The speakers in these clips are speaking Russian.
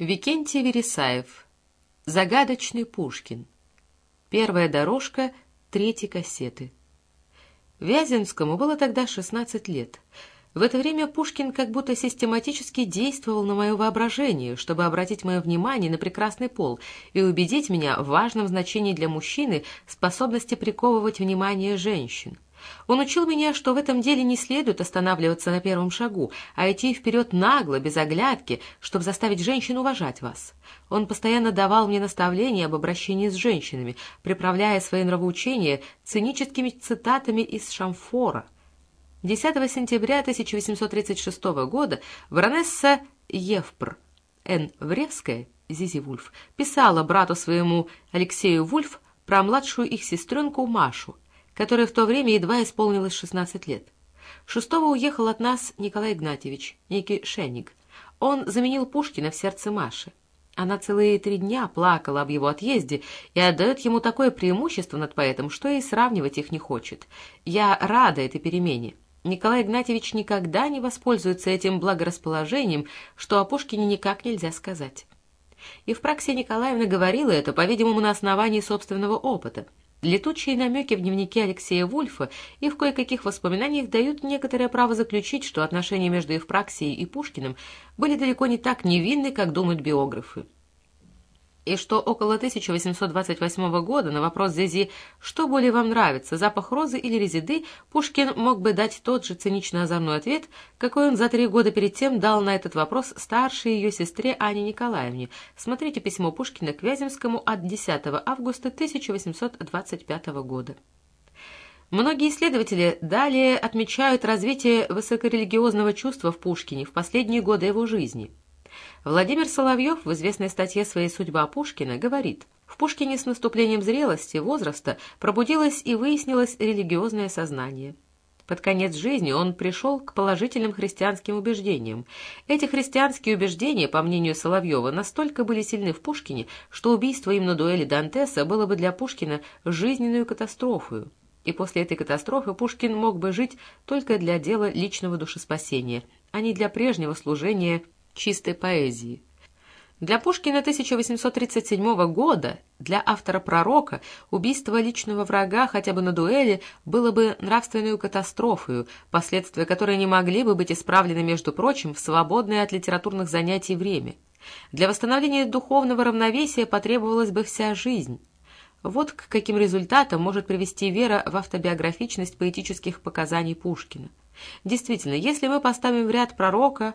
Викентий Вересаев. Загадочный Пушкин. Первая дорожка третьей кассеты. Вяземскому было тогда 16 лет. В это время Пушкин как будто систематически действовал на мое воображение, чтобы обратить мое внимание на прекрасный пол и убедить меня в важном значении для мужчины способности приковывать внимание женщин. Он учил меня, что в этом деле не следует останавливаться на первом шагу, а идти вперед нагло, без оглядки, чтобы заставить женщин уважать вас. Он постоянно давал мне наставления об обращении с женщинами, приправляя свои нравоучения циническими цитатами из Шамфора. 10 сентября 1836 года баронесса Евпр Н. Вревская, Зизи Вульф, писала брату своему Алексею Вульф про младшую их сестренку Машу, которой в то время едва исполнилось 16 лет. Шестого уехал от нас Николай Игнатьевич, некий Шенник. Он заменил Пушкина в сердце Маши. Она целые три дня плакала об его отъезде и отдает ему такое преимущество над поэтом, что и сравнивать их не хочет. Я рада этой перемене. Николай Игнатьевич никогда не воспользуется этим благорасположением, что о Пушкине никак нельзя сказать. И в Евпраксия Николаевна говорила это, по-видимому, на основании собственного опыта. Летучие намеки в дневнике Алексея Вульфа и в кое-каких воспоминаниях дают некоторое право заключить, что отношения между Евпраксией и Пушкиным были далеко не так невинны, как думают биографы и что около 1828 года на вопрос Зези «Что более вам нравится, запах розы или резиды?» Пушкин мог бы дать тот же цинично-озорной ответ, какой он за три года перед тем дал на этот вопрос старшей ее сестре Ане Николаевне. Смотрите письмо Пушкина к Вяземскому от 10 августа 1825 года. Многие исследователи далее отмечают развитие высокорелигиозного чувства в Пушкине в последние годы его жизни – Владимир Соловьев в известной статье «Своей судьба Пушкина» говорит, в Пушкине с наступлением зрелости, возраста пробудилось и выяснилось религиозное сознание. Под конец жизни он пришел к положительным христианским убеждениям. Эти христианские убеждения, по мнению Соловьева, настолько были сильны в Пушкине, что убийство им на дуэли Дантеса было бы для Пушкина жизненную катастрофой. И после этой катастрофы Пушкин мог бы жить только для дела личного душеспасения, а не для прежнего служения чистой поэзии. Для Пушкина 1837 года, для автора-пророка, убийство личного врага хотя бы на дуэли было бы нравственной катастрофой, последствия которой не могли бы быть исправлены, между прочим, в свободное от литературных занятий время. Для восстановления духовного равновесия потребовалась бы вся жизнь. Вот к каким результатам может привести вера в автобиографичность поэтических показаний Пушкина. Действительно, если мы поставим в ряд пророка,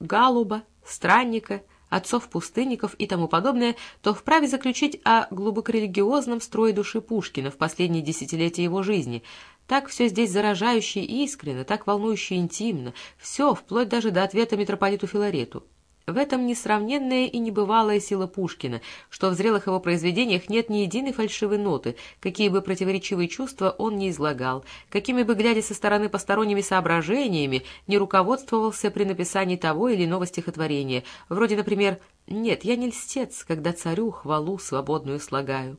Галуба, Странника, отцов-пустынников и тому подобное, то вправе заключить о глубокорелигиозном строе души Пушкина в последние десятилетия его жизни. Так все здесь заражающе и искренно, так волнующе интимно, все, вплоть даже до ответа митрополиту Филарету. В этом несравненная и небывалая сила Пушкина, что в зрелых его произведениях нет ни единой фальшивой ноты, какие бы противоречивые чувства он не излагал, какими бы, глядя со стороны посторонними соображениями, не руководствовался при написании того или иного стихотворения, вроде, например, «Нет, я не льстец, когда царю хвалу свободную слагаю».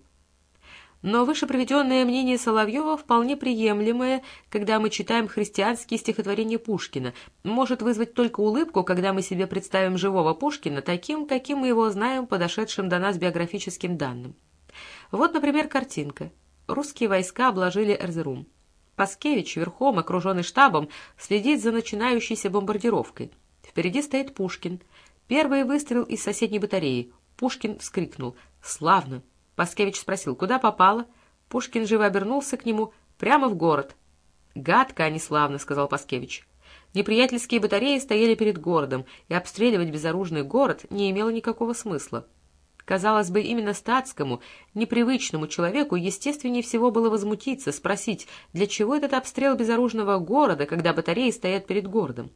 Но выше мнение Соловьева вполне приемлемое, когда мы читаем христианские стихотворения Пушкина, может вызвать только улыбку, когда мы себе представим живого Пушкина таким, каким мы его знаем, подошедшим до нас биографическим данным. Вот, например, картинка. Русские войска обложили Эрзерум. Паскевич, верхом, окруженный штабом, следит за начинающейся бомбардировкой. Впереди стоит Пушкин. Первый выстрел из соседней батареи. Пушкин вскрикнул «Славно!» Паскевич спросил, куда попало. Пушкин живо обернулся к нему, прямо в город. «Гадко, а не славно», — сказал Паскевич. Неприятельские батареи стояли перед городом, и обстреливать безоружный город не имело никакого смысла. Казалось бы, именно статскому, непривычному человеку естественнее всего было возмутиться, спросить, для чего этот обстрел безоружного города, когда батареи стоят перед городом.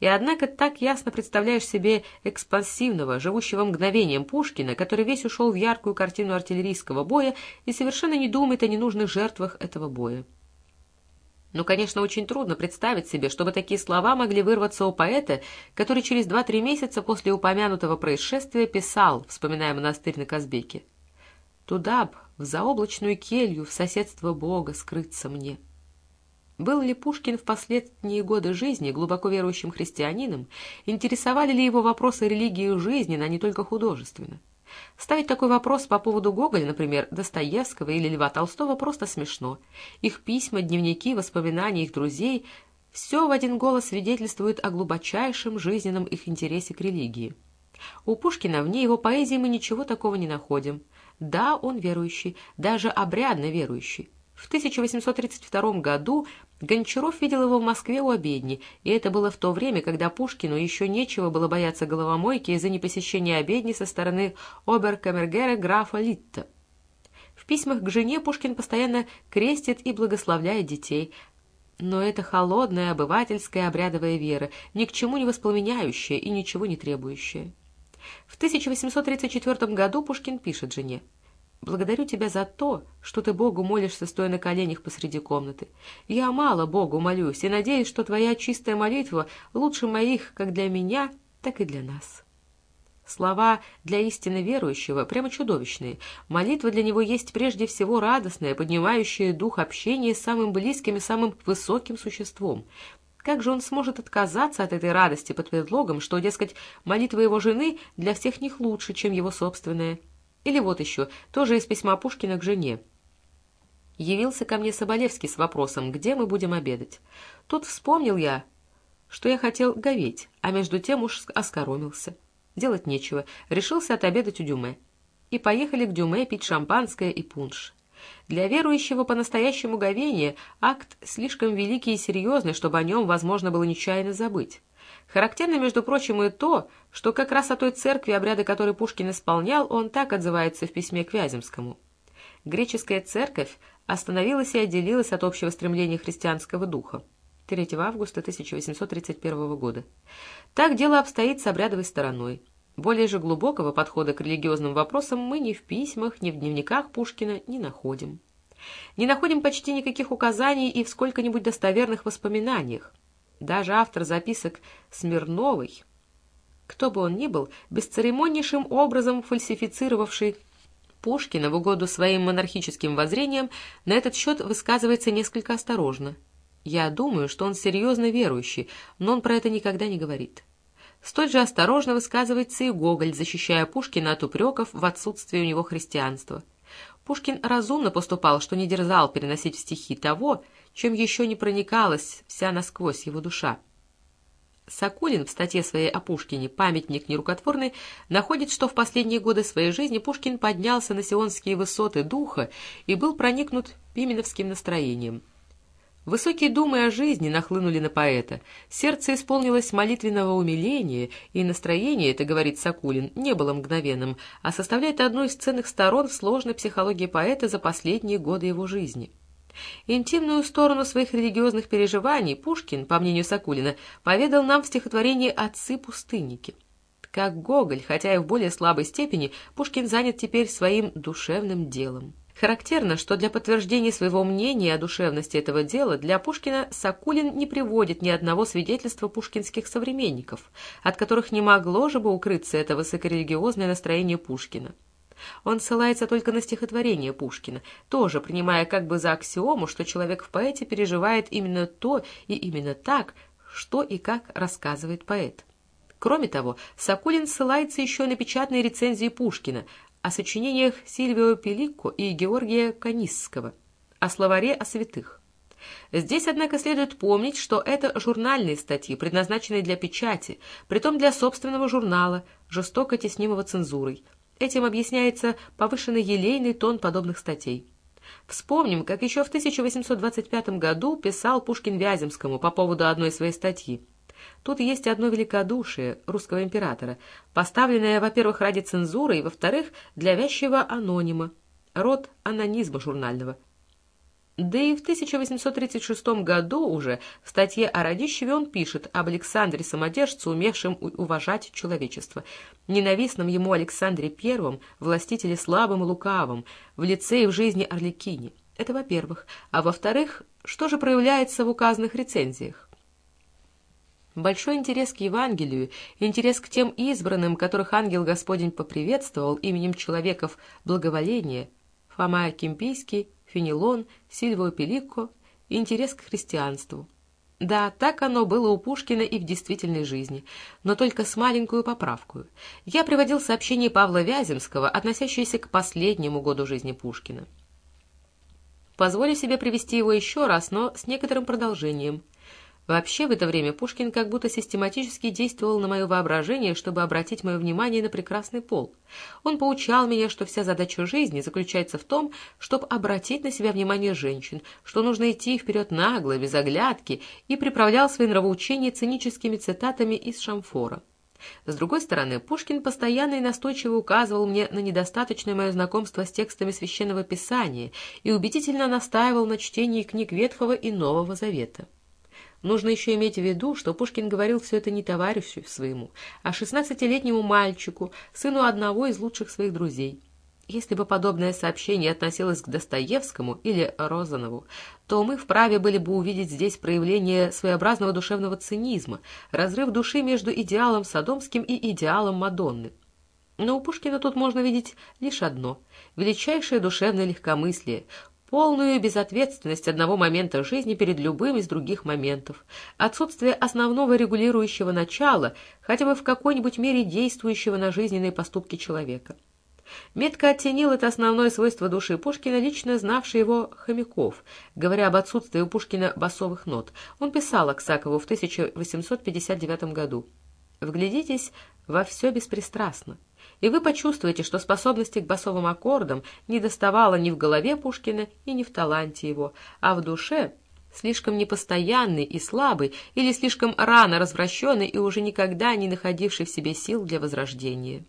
И однако так ясно представляешь себе экспансивного, живущего мгновением Пушкина, который весь ушел в яркую картину артиллерийского боя и совершенно не думает о ненужных жертвах этого боя. Ну, конечно, очень трудно представить себе, чтобы такие слова могли вырваться у поэта, который через два-три месяца после упомянутого происшествия писал, вспоминая монастырь на Казбеке. «Туда б, в заоблачную келью, в соседство Бога скрыться мне». Был ли Пушкин в последние годы жизни глубоко верующим христианином, интересовали ли его вопросы религии жизни, а не только художественно? Ставить такой вопрос по поводу Гоголя, например, Достоевского или Льва Толстого, просто смешно. Их письма, дневники, воспоминания их друзей – все в один голос свидетельствует о глубочайшем жизненном их интересе к религии. У Пушкина вне его поэзии мы ничего такого не находим. Да, он верующий, даже обрядно верующий. В 1832 году Гончаров видел его в Москве у обедни, и это было в то время, когда Пушкину еще нечего было бояться головомойки из-за непосещения обедни со стороны оберкамергера графа Литта. В письмах к жене Пушкин постоянно крестит и благословляет детей, но это холодная обывательская обрядовая вера, ни к чему не воспламеняющая и ничего не требующая. В 1834 году Пушкин пишет жене Благодарю тебя за то, что ты Богу молишься, стоя на коленях посреди комнаты. Я мало Богу молюсь и надеюсь, что твоя чистая молитва лучше моих как для меня, так и для нас. Слова для истинно верующего прямо чудовищные. Молитва для него есть прежде всего радостная, поднимающая дух общения с самым близким и самым высоким существом. Как же он сможет отказаться от этой радости под предлогом, что, дескать, молитва его жены для всех них лучше, чем его собственная? Или вот еще, тоже из письма Пушкина к жене. Явился ко мне Соболевский с вопросом, где мы будем обедать. Тут вспомнил я, что я хотел говеть, а между тем уж оскоромился. Делать нечего, решился отобедать у Дюме. И поехали к Дюме пить шампанское и пунш. Для верующего по-настоящему говения акт слишком великий и серьезный, чтобы о нем возможно было нечаянно забыть. Характерно, между прочим, и то, что как раз о той церкви, обряды которой Пушкин исполнял, он так отзывается в письме к Вяземскому. Греческая церковь остановилась и отделилась от общего стремления христианского духа. 3 августа 1831 года. Так дело обстоит с обрядовой стороной. Более же глубокого подхода к религиозным вопросам мы ни в письмах, ни в дневниках Пушкина не находим. Не находим почти никаких указаний и в сколько-нибудь достоверных воспоминаниях. Даже автор записок Смирновой, кто бы он ни был, бесцеремоннейшим образом фальсифицировавший Пушкина в угоду своим монархическим воззрениям, на этот счет высказывается несколько осторожно. Я думаю, что он серьезно верующий, но он про это никогда не говорит. Столь же осторожно высказывается и Гоголь, защищая Пушкина от упреков в отсутствии у него христианства. Пушкин разумно поступал, что не дерзал переносить в стихи того, чем еще не проникалась вся насквозь его душа. Сокулин в статье своей о Пушкине «Памятник нерукотворный» находит, что в последние годы своей жизни Пушкин поднялся на сионские высоты духа и был проникнут пименовским настроением. Высокие думы о жизни нахлынули на поэта, сердце исполнилось молитвенного умиления, и настроение, это говорит Сокулин, не было мгновенным, а составляет одну из ценных сторон сложной психологии поэта за последние годы его жизни. Интимную сторону своих религиозных переживаний Пушкин, по мнению Сокулина, поведал нам в стихотворении «Отцы-пустынники». Как Гоголь, хотя и в более слабой степени, Пушкин занят теперь своим душевным делом. Характерно, что для подтверждения своего мнения о душевности этого дела для Пушкина Сокулин не приводит ни одного свидетельства пушкинских современников, от которых не могло же бы укрыться это высокорелигиозное настроение Пушкина. Он ссылается только на стихотворение Пушкина, тоже принимая как бы за аксиому, что человек в поэте переживает именно то и именно так, что и как рассказывает поэт. Кроме того, Сокулин ссылается еще на печатные рецензии Пушкина о сочинениях Сильвио Пеликко и Георгия Канисского, о словаре о святых. Здесь, однако, следует помнить, что это журнальные статьи, предназначенные для печати, притом для собственного журнала, жестоко теснимого цензурой, Этим объясняется повышенный елейный тон подобных статей. Вспомним, как еще в 1825 году писал Пушкин Вяземскому по поводу одной своей статьи. Тут есть одно великодушие русского императора, поставленное, во-первых, ради цензуры, и, во-вторых, для вязчего анонима, род анонизма журнального – да и в 1836 году уже в статье о Радищеве он пишет об Александре Самодержце, умевшем уважать человечество, ненавистном ему Александре Первом, властителе слабым и лукавым, в лице и в жизни Орликине. Это во-первых. А во-вторых, что же проявляется в указанных рецензиях? Большой интерес к Евангелию, интерес к тем избранным, которых ангел Господень поприветствовал именем человеков благоволения, Фома Кимпийский, Фенелон, Сильвио Пеликко, интерес к христианству. Да, так оно было у Пушкина и в действительной жизни, но только с маленькую поправкой. Я приводил сообщение Павла Вяземского, относящееся к последнему году жизни Пушкина. Позволю себе привести его еще раз, но с некоторым продолжением – Вообще, в это время Пушкин как будто систематически действовал на мое воображение, чтобы обратить мое внимание на прекрасный пол. Он поучал меня, что вся задача жизни заключается в том, чтобы обратить на себя внимание женщин, что нужно идти вперед нагло, без оглядки, и приправлял свои нравоучения циническими цитатами из Шамфора. С другой стороны, Пушкин постоянно и настойчиво указывал мне на недостаточное мое знакомство с текстами Священного Писания и убедительно настаивал на чтении книг Ветхого и Нового Завета. Нужно еще иметь в виду, что Пушкин говорил все это не товарищу своему, а шестнадцатилетнему мальчику, сыну одного из лучших своих друзей. Если бы подобное сообщение относилось к Достоевскому или Розанову, то мы вправе были бы увидеть здесь проявление своеобразного душевного цинизма, разрыв души между идеалом Содомским и идеалом Мадонны. Но у Пушкина тут можно видеть лишь одно — величайшее душевное легкомыслие, полную безответственность одного момента жизни перед любым из других моментов, отсутствие основного регулирующего начала, хотя бы в какой-нибудь мере действующего на жизненные поступки человека. Метко оценил это основное свойство души Пушкина, лично знавший его Хомяков. Говоря об отсутствии у Пушкина басовых нот, он писал Аксакову в 1859 году «Вглядитесь во все беспристрастно и вы почувствуете, что способности к басовым аккордам не доставало ни в голове Пушкина и ни в таланте его, а в душе слишком непостоянный и слабый или слишком рано развращенный и уже никогда не находивший в себе сил для возрождения.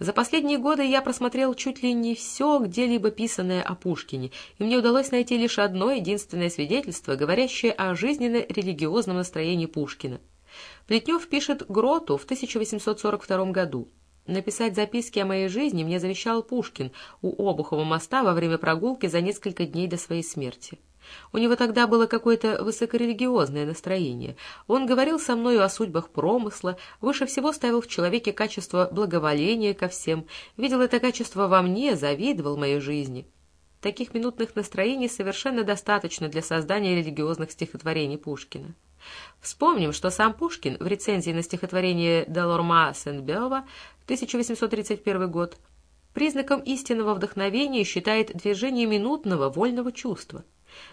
За последние годы я просмотрел чуть ли не все где-либо писанное о Пушкине, и мне удалось найти лишь одно единственное свидетельство, говорящее о жизненно-религиозном настроении Пушкина. Плетнев пишет «Гроту» в 1842 году. Написать записки о моей жизни мне завещал Пушкин у Обухова моста во время прогулки за несколько дней до своей смерти. У него тогда было какое-то высокорелигиозное настроение. Он говорил со мною о судьбах промысла, выше всего ставил в человеке качество благоволения ко всем, видел это качество во мне, завидовал моей жизни. Таких минутных настроений совершенно достаточно для создания религиозных стихотворений Пушкина. Вспомним, что сам Пушкин в рецензии на стихотворение Делорма Сен-Беова 1831 год признаком истинного вдохновения считает движение минутного вольного чувства.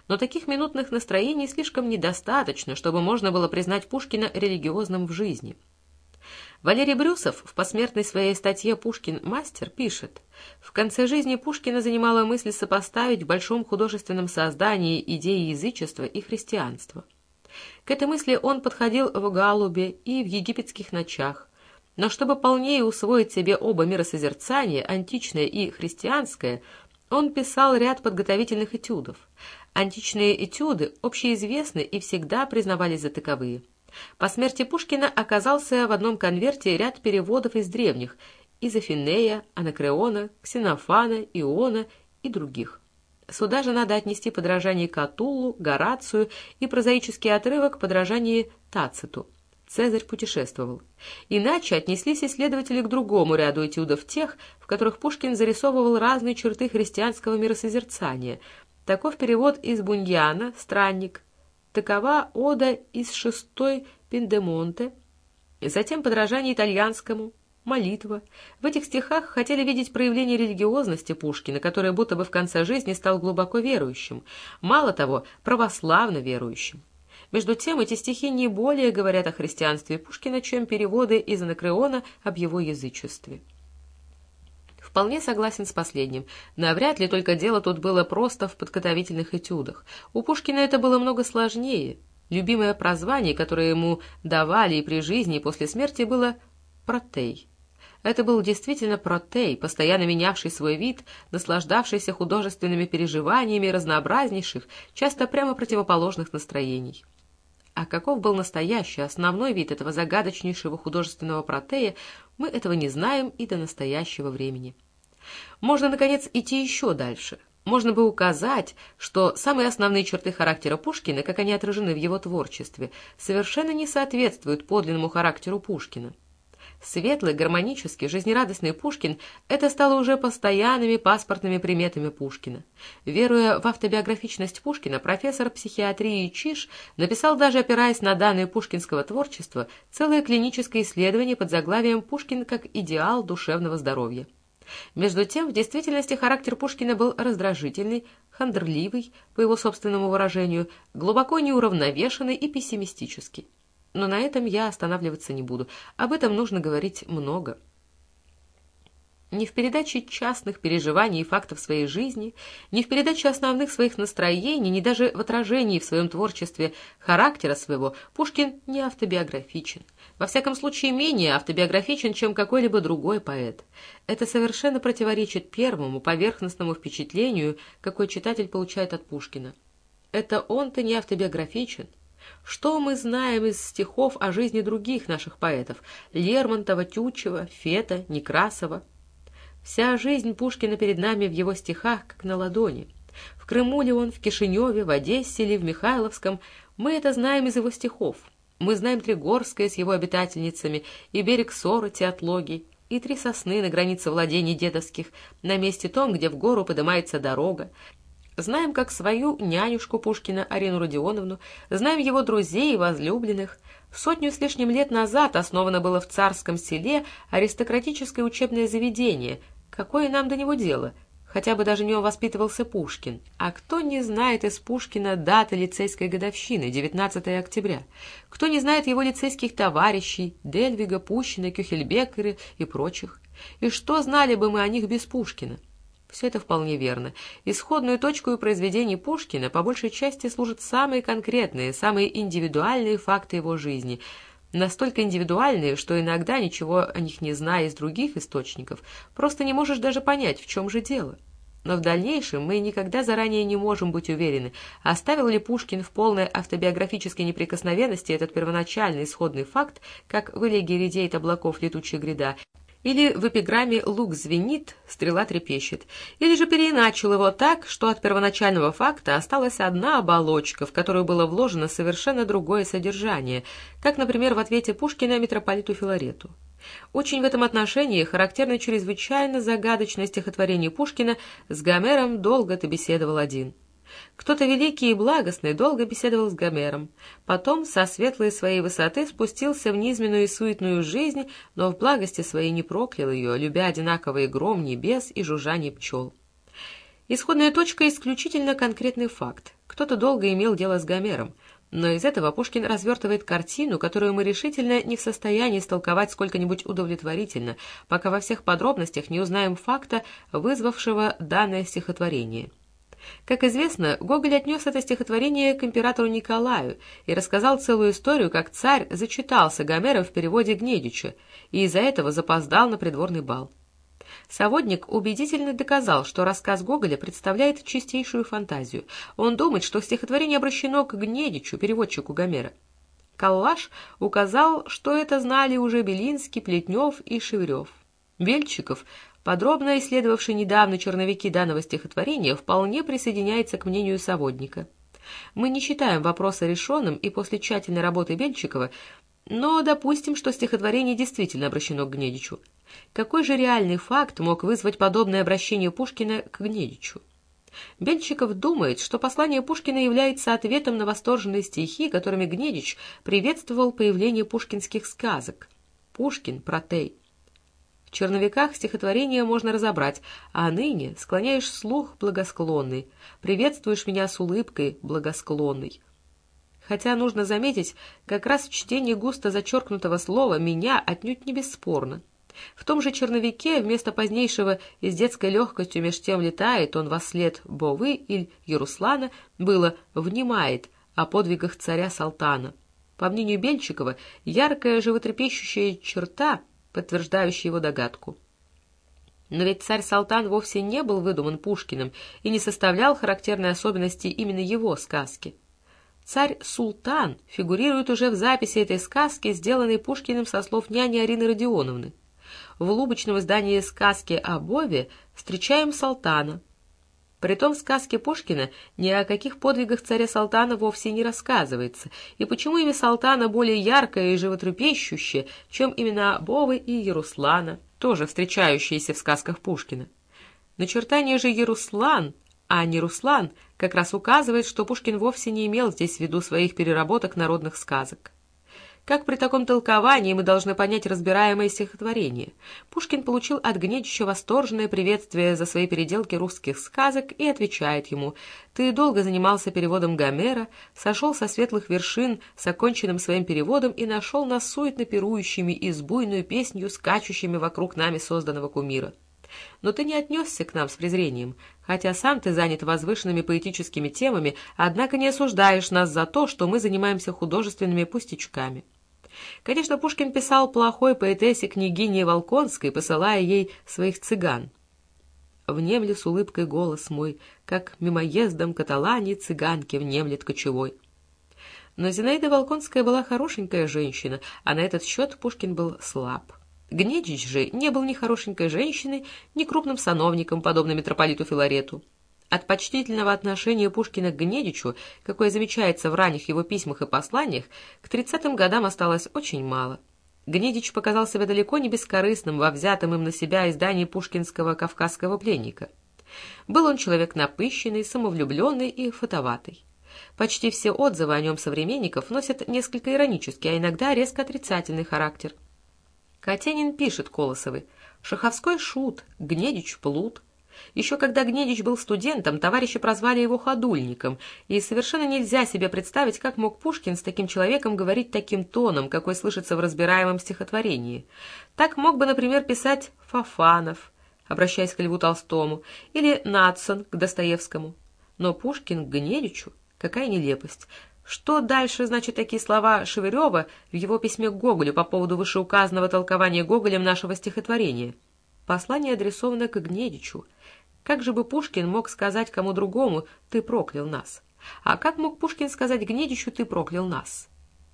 Но таких минутных настроений слишком недостаточно, чтобы можно было признать Пушкина религиозным в жизни. Валерий Брюсов в посмертной своей статье «Пушкин. Мастер» пишет, «В конце жизни Пушкина занимала мысль сопоставить в большом художественном создании идеи язычества и христианства». К этой мысли он подходил в «Галубе» и в «Египетских ночах». Но чтобы полнее усвоить себе оба миросозерцания, античное и христианское, он писал ряд подготовительных этюдов. Античные этюды общеизвестны и всегда признавались за таковые. По смерти Пушкина оказался в одном конверте ряд переводов из древних – из Афинея, Анакреона, Ксенофана, Иона и других. Сюда же надо отнести подражание Катуллу, Горацию и прозаический отрывок подражание Тациту. Цезарь путешествовал. Иначе отнеслись исследователи к другому ряду этюдов тех, в которых Пушкин зарисовывал разные черты христианского миросозерцания. Таков перевод из Буньяна «Странник». Такова ода из шестой Пиндемонте. Затем подражание итальянскому молитва. В этих стихах хотели видеть проявление религиозности Пушкина, который будто бы в конце жизни стал глубоко верующим, мало того, православно верующим. Между тем, эти стихи не более говорят о христианстве Пушкина, чем переводы из Анакреона об его язычестве. Вполне согласен с последним. Навряд ли только дело тут было просто в подготовительных этюдах. У Пушкина это было много сложнее. Любимое прозвание, которое ему давали и при жизни, и после смерти, было «протей». Это был действительно протей, постоянно менявший свой вид, наслаждавшийся художественными переживаниями разнообразнейших, часто прямо противоположных настроений. А каков был настоящий, основной вид этого загадочнейшего художественного протея, мы этого не знаем и до настоящего времени. Можно, наконец, идти еще дальше. Можно бы указать, что самые основные черты характера Пушкина, как они отражены в его творчестве, совершенно не соответствуют подлинному характеру Пушкина. Светлый, гармонический, жизнерадостный Пушкин — это стало уже постоянными паспортными приметами Пушкина. Веруя в автобиографичность Пушкина, профессор психиатрии Чиш написал даже, опираясь на данные пушкинского творчества, целое клиническое исследование под заглавием «Пушкин как идеал душевного здоровья». Между тем, в действительности характер Пушкина был раздражительный, хандрливый, по его собственному выражению, глубоко неуравновешенный и пессимистический. Но на этом я останавливаться не буду. Об этом нужно говорить много. Ни в передаче частных переживаний и фактов своей жизни, ни в передаче основных своих настроений, ни даже в отражении в своем творчестве характера своего Пушкин не автобиографичен. Во всяком случае, менее автобиографичен, чем какой-либо другой поэт. Это совершенно противоречит первому поверхностному впечатлению, какое читатель получает от Пушкина. Это он-то не автобиографичен. Что мы знаем из стихов о жизни других наших поэтов – Лермонтова, Тютчева, Фета, Некрасова? Вся жизнь Пушкина перед нами в его стихах, как на ладони. В Крыму ли он, в Кишиневе, в Одессе ли, в Михайловском – мы это знаем из его стихов. Мы знаем Тригорское с его обитательницами, и берег Сороти от Логи, и три сосны на границе владений дедовских, на месте том, где в гору поднимается дорога, Знаем как свою нянюшку Пушкина Арину Родионовну, знаем его друзей и возлюбленных. Сотню с лишним лет назад основано было в царском селе аристократическое учебное заведение. Какое нам до него дело? Хотя бы даже в нем воспитывался Пушкин. А кто не знает из Пушкина даты лицейской годовщины, 19 октября? Кто не знает его лицейских товарищей, Дельвига, Пущина, Кюхельбекера и прочих? И что знали бы мы о них без Пушкина? Все это вполне верно. Исходную точку произведений Пушкина по большей части служат самые конкретные, самые индивидуальные факты его жизни, настолько индивидуальные, что иногда, ничего о них не зная из других источников, просто не можешь даже понять, в чем же дело. Но в дальнейшем мы никогда заранее не можем быть уверены, оставил ли Пушкин в полной автобиографической неприкосновенности этот первоначальный исходный факт, как в элегии редеет облаков летучая гряда, или в эпиграмме «лук звенит, стрела трепещет», или же переиначил его так, что от первоначального факта осталась одна оболочка, в которую было вложено совершенно другое содержание, как, например, в ответе Пушкина митрополиту Филарету. Очень в этом отношении характерно чрезвычайно загадочное стихотворение Пушкина «С Гомером долго ты беседовал один». Кто-то великий и благостный долго беседовал с Гомером, потом со светлой своей высоты спустился в низменную и суетную жизнь, но в благости своей не проклял ее, любя одинаковый гром небес и жужжание пчел. Исходная точка — исключительно конкретный факт. Кто-то долго имел дело с Гомером, но из этого Пушкин развертывает картину, которую мы решительно не в состоянии истолковать сколько-нибудь удовлетворительно, пока во всех подробностях не узнаем факта, вызвавшего данное стихотворение — как известно, Гоголь отнес это стихотворение к императору Николаю и рассказал целую историю, как царь зачитался Гомера в переводе Гнедича и из-за этого запоздал на придворный бал. Саводник убедительно доказал, что рассказ Гоголя представляет чистейшую фантазию. Он думает, что стихотворение обращено к Гнедичу, переводчику Гомера. Каллаш указал, что это знали уже Белинский, Плетнев и Шеврев. Бельчиков подробно исследовавший недавно черновики данного стихотворения, вполне присоединяется к мнению Саводника. Мы не считаем вопроса решенным и после тщательной работы Бельчикова, но допустим, что стихотворение действительно обращено к Гнедичу. Какой же реальный факт мог вызвать подобное обращение Пушкина к Гнедичу? Бельчиков думает, что послание Пушкина является ответом на восторженные стихи, которыми Гнедич приветствовал появление пушкинских сказок. Пушкин, Протей. В черновиках стихотворения можно разобрать, а ныне склоняешь слух благосклонный, приветствуешь меня с улыбкой благосклонной. Хотя нужно заметить, как раз в чтении густо зачеркнутого слова «меня» отнюдь не бесспорно. В том же черновике вместо позднейшего «и с детской легкостью меж тем летает он во след Бовы или Яруслана» было «внимает» о подвигах царя Салтана. По мнению Бельчикова, яркая животрепещущая черта подтверждающий его догадку. Но ведь царь Салтан вовсе не был выдуман Пушкиным и не составлял характерной особенности именно его сказки. Царь Султан фигурирует уже в записи этой сказки, сделанной Пушкиным со слов няни Арины Родионовны. В лубочном издании сказки о Бове встречаем Салтана. Притом в сказке Пушкина ни о каких подвигах царя Салтана вовсе не рассказывается, и почему имя Салтана более яркое и животрепещущее, чем имена Бовы и Яруслана, тоже встречающиеся в сказках Пушкина. Начертание же Яруслан, а не Руслан, как раз указывает, что Пушкин вовсе не имел здесь в виду своих переработок народных сказок. Как при таком толковании мы должны понять разбираемое стихотворение? Пушкин получил от Гнедича восторженное приветствие за свои переделки русских сказок и отвечает ему «Ты долго занимался переводом Гомера, сошел со светлых вершин с оконченным своим переводом и нашел нас суетно пирующими и с буйную песнью скачущими вокруг нами созданного кумира». Но ты не отнесся к нам с презрением, хотя сам ты занят возвышенными поэтическими темами, однако не осуждаешь нас за то, что мы занимаемся художественными пустячками. Конечно, Пушкин писал плохой поэтессе княгине Волконской, посылая ей своих цыган. Внемли с улыбкой голос мой, как мимоездом каталани цыганки внемлет кочевой. Но Зинаида Волконская была хорошенькая женщина, а на этот счет Пушкин был слаб. Гнедич же не был ни хорошенькой женщиной, ни крупным сановником, подобно митрополиту Филарету. От почтительного отношения Пушкина к Гнедичу, какое замечается в ранних его письмах и посланиях, к тридцатым годам осталось очень мало. Гнедич показал себя далеко не бескорыстным во взятом им на себя издании пушкинского «Кавказского пленника». Был он человек напыщенный, самовлюбленный и фотоватый. Почти все отзывы о нем современников носят несколько иронический, а иногда резко отрицательный характер. Катенин пишет Колосовой «Шаховской шут, Гнедич плут». Еще когда Гнедич был студентом, товарищи прозвали его ходульником, и совершенно нельзя себе представить, как мог Пушкин с таким человеком говорить таким тоном, какой слышится в разбираемом стихотворении. Так мог бы, например, писать Фафанов, обращаясь к Льву Толстому, или Надсон к Достоевскому. Но Пушкин к Гнедичу? Какая нелепость! Что дальше значит такие слова Шевырева в его письме к Гоголю по поводу вышеуказанного толкования Гоголем нашего стихотворения? Послание адресовано к Гнедичу. Как же бы Пушкин мог сказать кому другому «ты проклял нас»? А как мог Пушкин сказать Гнедичу «ты проклял нас»?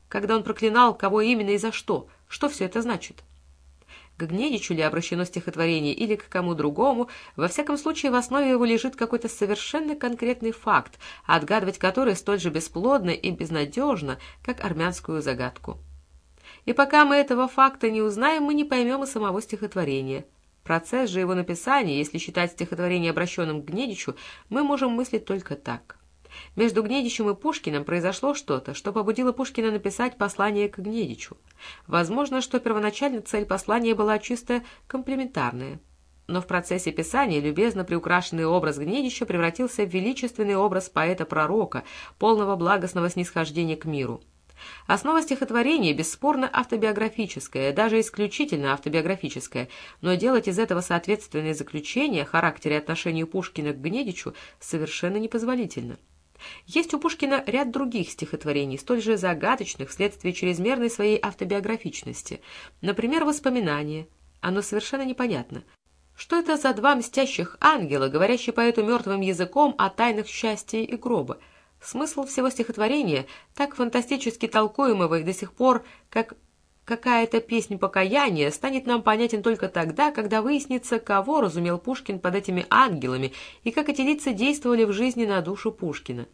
Когда он проклинал, кого именно и за что? Что все это значит? К Гнедичу ли обращено стихотворение или к кому другому, во всяком случае в основе его лежит какой-то совершенно конкретный факт, отгадывать который столь же бесплодно и безнадежно, как армянскую загадку. И пока мы этого факта не узнаем, мы не поймем и самого стихотворения. Процесс же его написания, если считать стихотворение обращенным к Гнедичу, мы можем мыслить только так. Между Гнедичем и Пушкиным произошло что-то, что побудило Пушкина написать послание к Гнедичу. Возможно, что первоначально цель послания была чисто комплементарная. Но в процессе писания любезно приукрашенный образ Гнедича превратился в величественный образ поэта-пророка, полного благостного снисхождения к миру. Основа стихотворения бесспорно автобиографическая, даже исключительно автобиографическая, но делать из этого соответственные заключения о характере отношений Пушкина к Гнедичу совершенно непозволительно. Есть у Пушкина ряд других стихотворений, столь же загадочных вследствие чрезмерной своей автобиографичности. Например, «Воспоминания». Оно совершенно непонятно. Что это за два мстящих ангела, говорящие поэту мертвым языком о тайнах счастья и гроба? Смысл всего стихотворения, так фантастически толкуемого и до сих пор, как какая-то песня покаяния, станет нам понятен только тогда, когда выяснится, кого разумел Пушкин под этими ангелами и как эти лица действовали в жизни на душу Пушкина.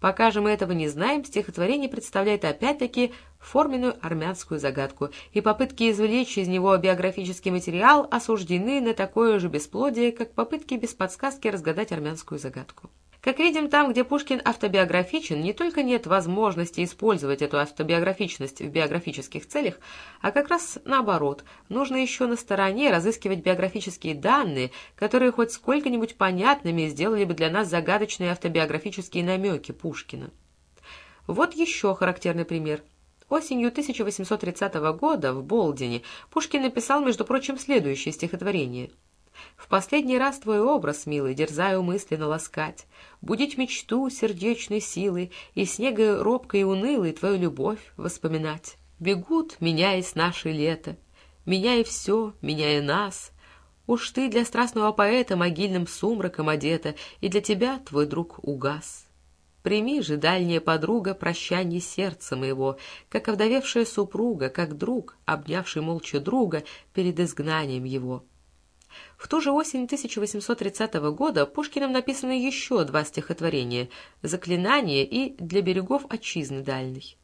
Пока же мы этого не знаем, стихотворение представляет опять-таки форменную армянскую загадку, и попытки извлечь из него биографический материал осуждены на такое же бесплодие, как попытки без подсказки разгадать армянскую загадку. Как видим, там, где Пушкин автобиографичен, не только нет возможности использовать эту автобиографичность в биографических целях, а как раз наоборот, нужно еще на стороне разыскивать биографические данные, которые хоть сколько-нибудь понятными сделали бы для нас загадочные автобиографические намеки Пушкина. Вот еще характерный пример. Осенью 1830 года в Болдине Пушкин написал, между прочим, следующее стихотворение – в последний раз твой образ, милый, дерзаю мысленно ласкать, Будить мечту сердечной силы И снега робкой и унылой Твою любовь воспоминать. Бегут, меняясь наши лета, Меняя все, меняя нас. Уж ты для страстного поэта Могильным сумраком одета, И для тебя твой друг угас. Прими же, дальняя подруга, прощанье сердца моего, Как овдовевшая супруга, как друг, обнявший молча друга Перед изгнанием его. В ту же осень 1830 года Пушкиным написано еще два стихотворения «Заклинание» и «Для берегов отчизны дальней».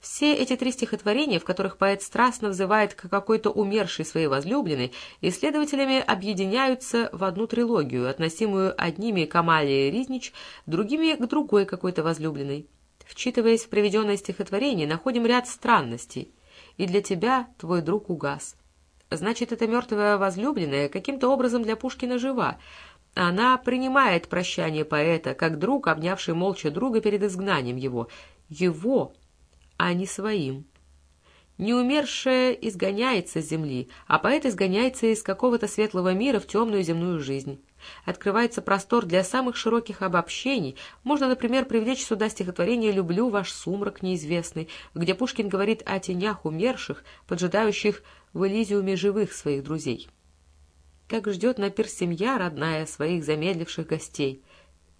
Все эти три стихотворения, в которых поэт страстно взывает к какой-то умершей своей возлюбленной, исследователями объединяются в одну трилогию, относимую одними к Амалии Riзнич, другими к другой какой-то возлюбленной. Вчитываясь в приведенное стихотворение, находим ряд странностей. «И для тебя твой друг угас». Значит, эта мертвая возлюбленная каким-то образом для Пушкина жива. Она принимает прощание поэта, как друг, обнявший молча друга перед изгнанием его. Его, а не своим. Неумершая изгоняется с земли, а поэт изгоняется из какого-то светлого мира в темную земную жизнь. Открывается простор для самых широких обобщений. Можно, например, привлечь сюда стихотворение «Люблю ваш сумрак неизвестный», где Пушкин говорит о тенях умерших, поджидающих в Элизиуме живых своих друзей. Как ждет на пир семья родная своих замедливших гостей.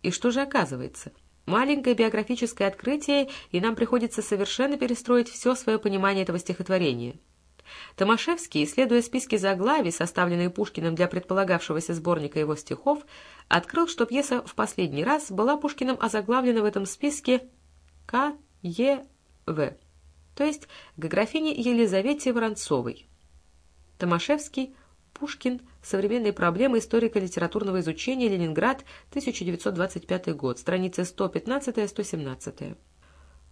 И что же оказывается? — Маленькое биографическое открытие, и нам приходится совершенно перестроить все свое понимание этого стихотворения. Томашевский, исследуя списки заглавий, составленные Пушкиным для предполагавшегося сборника его стихов, открыл, что пьеса в последний раз была Пушкиным озаглавлена в этом списке К. Е. В., то есть к графине Елизавете Воронцовой. Томашевский Пушкин. Современные проблемы историко-литературного изучения. Ленинград. 1925 год. Страницы 115-117.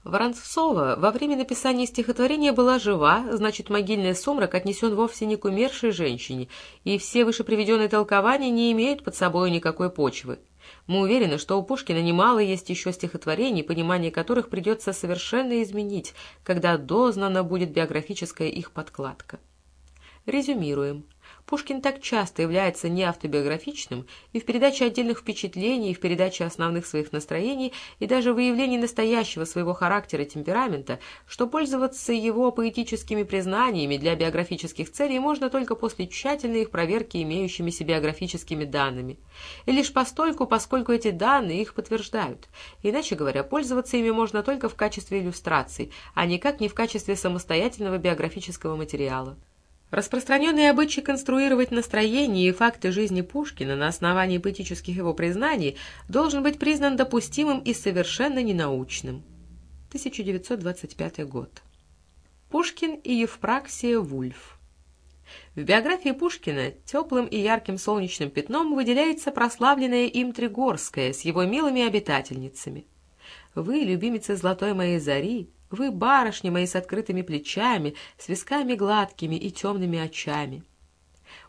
Воронцова во время написания стихотворения была жива, значит, могильный сумрак отнесен вовсе не к умершей женщине, и все вышеприведенные толкования не имеют под собой никакой почвы. Мы уверены, что у Пушкина немало есть еще стихотворений, понимание которых придется совершенно изменить, когда дознана будет биографическая их подкладка. Резюмируем. Пушкин так часто является неавтобиографичным и в передаче отдельных впечатлений, и в передаче основных своих настроений, и даже выявлении настоящего своего характера и темперамента, что пользоваться его поэтическими признаниями для биографических целей можно только после тщательной их проверки имеющимися биографическими данными. И лишь постольку, поскольку эти данные их подтверждают. Иначе говоря, пользоваться ими можно только в качестве иллюстраций, а никак не в качестве самостоятельного биографического материала. Распространенный обычай конструировать настроение и факты жизни Пушкина на основании поэтических его признаний должен быть признан допустимым и совершенно ненаучным. 1925 год. Пушкин и Евпраксия Вульф В биографии Пушкина теплым и ярким солнечным пятном выделяется прославленная им Тригорская с его милыми обитательницами. «Вы, любимицы золотой моей зари, вы барышни мои с открытыми плечами, с висками гладкими и темными очами.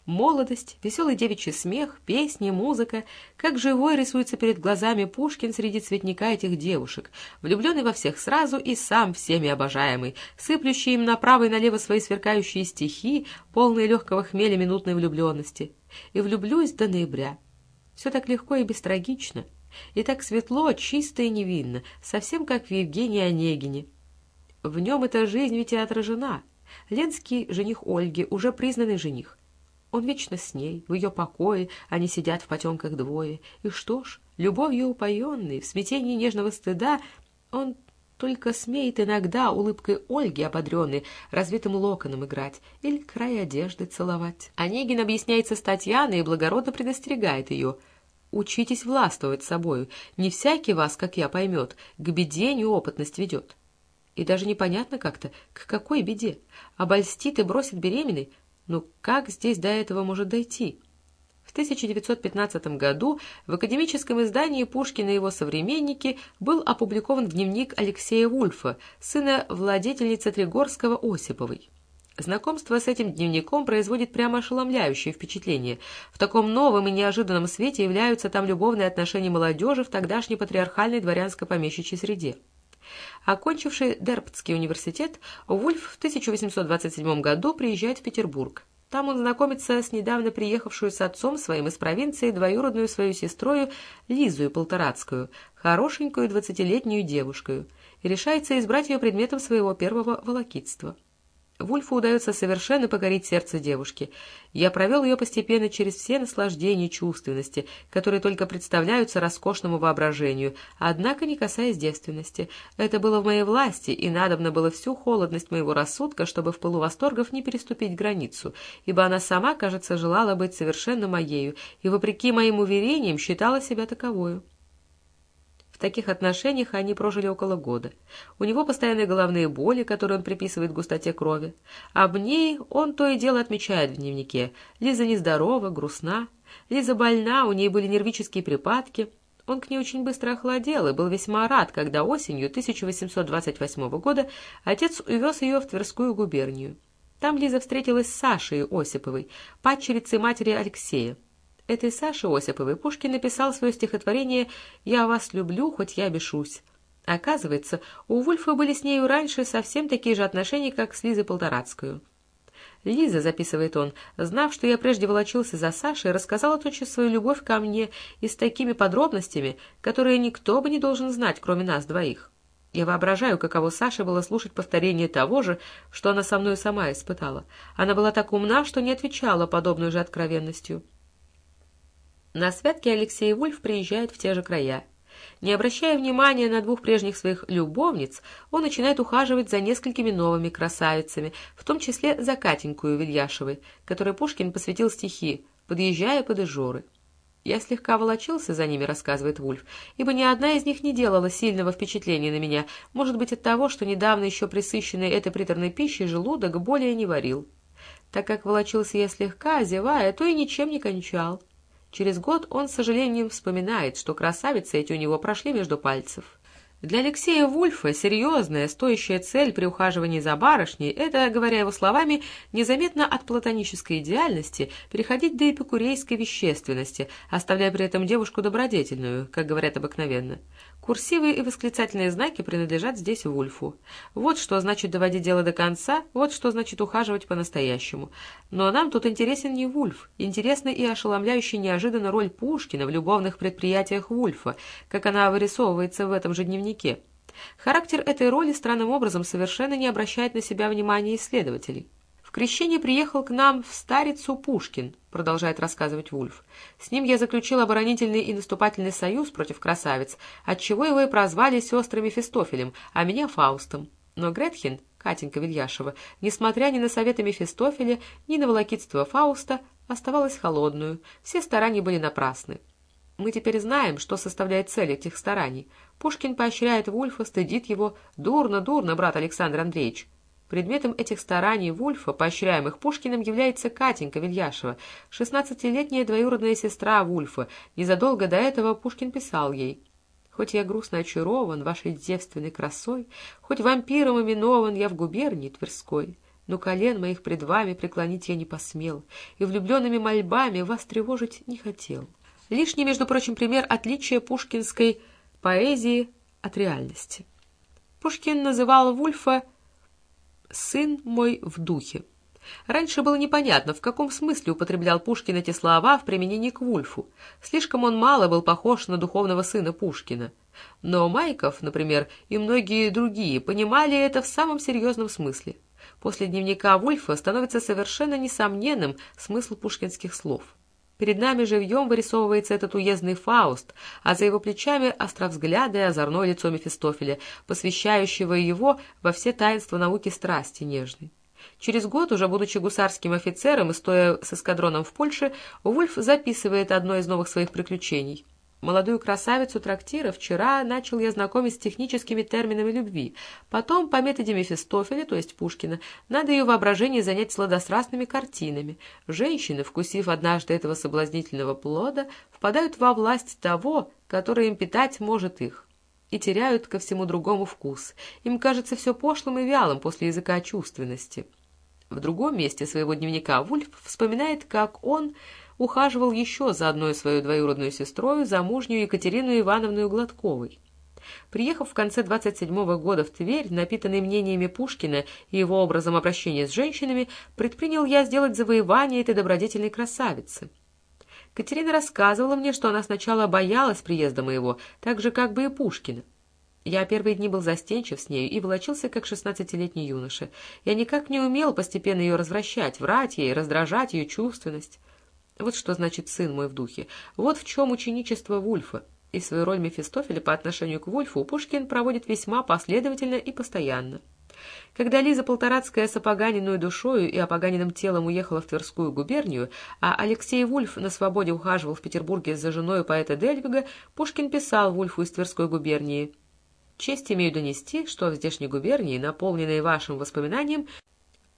Молодость, веселый девичий смех, песни, музыка, как живой рисуется перед глазами Пушкин среди цветника этих девушек, влюбленный во всех сразу и сам всеми обожаемый, сыплющий им направо и налево свои сверкающие стихи, полные легкого хмеля минутной влюбленности. И влюблюсь до ноября. Все так легко и бестрагично, и так светло, чисто и невинно, совсем как в Евгении Онегине. В нем эта жизнь ведь и отражена. Ленский жених Ольги, уже признанный жених. Он вечно с ней, в ее покое, они сидят в потемках двое. И что ж, любовью упоенный, в смятении нежного стыда, он только смеет иногда улыбкой Ольги, ободренной, развитым локоном играть или край одежды целовать. Онегин объясняется с Татьяной и благородно предостерегает ее. «Учитесь властвовать собою. Не всякий вас, как я, поймет. К беде неопытность ведет». И даже непонятно как-то, к какой беде. Обольстит и бросит беременной? Ну как здесь до этого может дойти? В 1915 году в академическом издании «Пушкин и его современники» был опубликован дневник Алексея Вульфа, сына владетельницы Тригорского Осиповой. Знакомство с этим дневником производит прямо ошеломляющее впечатление. В таком новом и неожиданном свете являются там любовные отношения молодежи в тогдашней патриархальной дворянско-помещичьей среде. Окончивший Дерптский университет, Вульф в 1827 году приезжает в Петербург. Там он знакомится с недавно приехавшую с отцом своим из провинции двоюродную свою сестрою Лизую Полторацкую, хорошенькую двадцатилетнюю девушкою, и решается избрать ее предметом своего первого волокитства. Вульфу удается совершенно покорить сердце девушки. Я провел ее постепенно через все наслаждения чувственности, которые только представляются роскошному воображению, однако не касаясь девственности. Это было в моей власти, и надобно было всю холодность моего рассудка, чтобы в пылу восторгов не переступить границу, ибо она сама, кажется, желала быть совершенно моею, и, вопреки моим уверениям, считала себя таковою. В таких отношениях они прожили около года. У него постоянные головные боли, которые он приписывает густоте крови. Об ней он то и дело отмечает в дневнике. Лиза нездорова, грустна. Лиза больна, у ней были нервические припадки. Он к ней очень быстро охладел и был весьма рад, когда осенью 1828 года отец увез ее в Тверскую губернию. Там Лиза встретилась с Сашей Осиповой, падчерицей матери Алексея этой Саши Осиповой Пушкин написал свое стихотворение «Я вас люблю, хоть я бешусь». Оказывается, у Вульфа были с нею раньше совсем такие же отношения, как с Лизой Полторацкую. Лиза, записывает он, знав, что я прежде волочился за Сашей, рассказала тотчас свою любовь ко мне и с такими подробностями, которые никто бы не должен знать, кроме нас двоих. Я воображаю, каково Саше было слушать повторение того же, что она со мной сама испытала. Она была так умна, что не отвечала подобной же откровенностью. На святки Алексей Вульф приезжает в те же края. Не обращая внимания на двух прежних своих любовниц, он начинает ухаживать за несколькими новыми красавицами, в том числе за Катенькую Вильяшевой, которой Пушкин посвятил стихи, подъезжая под Ижоры. «Я слегка волочился за ними», — рассказывает Вульф, «ибо ни одна из них не делала сильного впечатления на меня, может быть, от того, что недавно еще присыщенный этой приторной пищей желудок более не варил. Так как волочился я слегка, озевая, то и ничем не кончал». Через год он с сожалением вспоминает, что красавицы эти у него прошли между пальцев. Для Алексея Вульфа серьезная, стоящая цель при ухаживании за барышней – это, говоря его словами, незаметно от платонической идеальности переходить до эпикурейской вещественности, оставляя при этом девушку добродетельную, как говорят обыкновенно. Курсивы и восклицательные знаки принадлежат здесь Вульфу. Вот что значит доводить дело до конца, вот что значит ухаживать по-настоящему. Но нам тут интересен не Вульф, интересна и ошеломляющая неожиданно роль Пушкина в любовных предприятиях Вульфа, как она вырисовывается в этом же дневнике. Характер этой роли странным образом совершенно не обращает на себя внимания исследователей. Крещение приехал к нам в Старицу Пушкин, продолжает рассказывать Вульф. С ним я заключил оборонительный и наступательный союз против красавиц, отчего его и прозвали сестрами Фестофелем, а меня Фаустом. Но Гретхен, Катенька Вильяшева, несмотря ни на советы Мефистофеля, ни на волокитство Фауста, оставалась холодную, все старания были напрасны. Мы теперь знаем, что составляет цель этих стараний. Пушкин поощряет Вульфа, стыдит его. Дурно, дурно, брат Александр Андреевич. Предметом этих стараний Вульфа, поощряемых Пушкиным, является Катенька Вильяшева, шестнадцатилетняя двоюродная сестра Вульфа. Незадолго до этого Пушкин писал ей «Хоть я грустно очарован вашей девственной красой, хоть вампиром именован я в губернии Тверской, но колен моих пред вами преклонить я не посмел, и влюбленными мольбами вас тревожить не хотел». Лишний, между прочим, пример отличия пушкинской поэзии от реальности. Пушкин называл Вульфа «сын мой в духе». Раньше было непонятно, в каком смысле употреблял Пушкин эти слова в применении к Вульфу. Слишком он мало был похож на духовного сына Пушкина. Но Майков, например, и многие другие понимали это в самом серьезном смысле. После дневника Вульфа становится совершенно несомненным смысл пушкинских слов. Перед нами живьем вырисовывается этот уездный Фауст, а за его плечами островзглядое озорное лицо Мефистофеля, посвящающего его во все таинства науки страсти нежной. Через год, уже будучи гусарским офицером и стоя с эскадроном в Польше, Вульф записывает одно из новых своих приключений — Молодую красавицу трактира вчера начал я знакомить с техническими терминами любви. Потом, по методе Мефистофеля, то есть Пушкина, надо ее воображение занять сладострастными картинами. Женщины, вкусив однажды этого соблазнительного плода, впадают во власть того, который им питать может их, и теряют ко всему другому вкус. Им кажется все пошлым и вялым после языка чувственности. В другом месте своего дневника Вульф вспоминает, как он ухаживал еще за одной свою двоюродную сестрой, замужнюю Екатерину Ивановну Гладковой. Приехав в конце 27-го года в Тверь, напитанный мнениями Пушкина и его образом обращения с женщинами, предпринял я сделать завоевание этой добродетельной красавицы. Катерина рассказывала мне, что она сначала боялась приезда моего, так же, как бы и Пушкина. Я первые дни был застенчив с нею и волочился, как шестнадцатилетний юноша. Я никак не умел постепенно ее развращать, врать ей, раздражать ее чувственность. Вот что значит сын мой в духе. Вот в чем ученичество Вульфа. И свою роль Мефистофеля по отношению к Вульфу Пушкин проводит весьма последовательно и постоянно. Когда Лиза Полторацкая с опоганенную душою и опоганенным телом уехала в Тверскую губернию, а Алексей Вульф на свободе ухаживал в Петербурге за женой поэта Дельвига, Пушкин писал Вульфу из Тверской губернии «Честь имею донести, что в здешней губернии, наполненной вашим воспоминанием,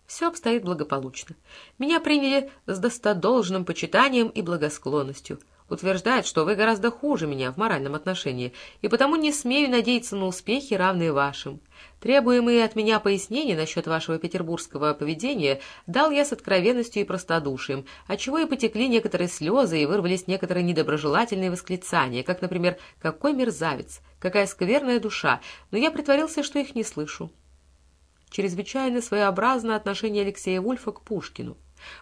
все обстоит благополучно. Меня приняли с достодолжным почитанием и благосклонностью утверждает, что вы гораздо хуже меня в моральном отношении, и потому не смею надеяться на успехи, равные вашим. Требуемые от меня пояснения насчет вашего петербургского поведения дал я с откровенностью и простодушием, отчего и потекли некоторые слезы и вырвались некоторые недоброжелательные восклицания, как, например, «какой мерзавец», «какая скверная душа», но я притворился, что их не слышу. Чрезвычайно своеобразно отношение Алексея Вульфа к Пушкину.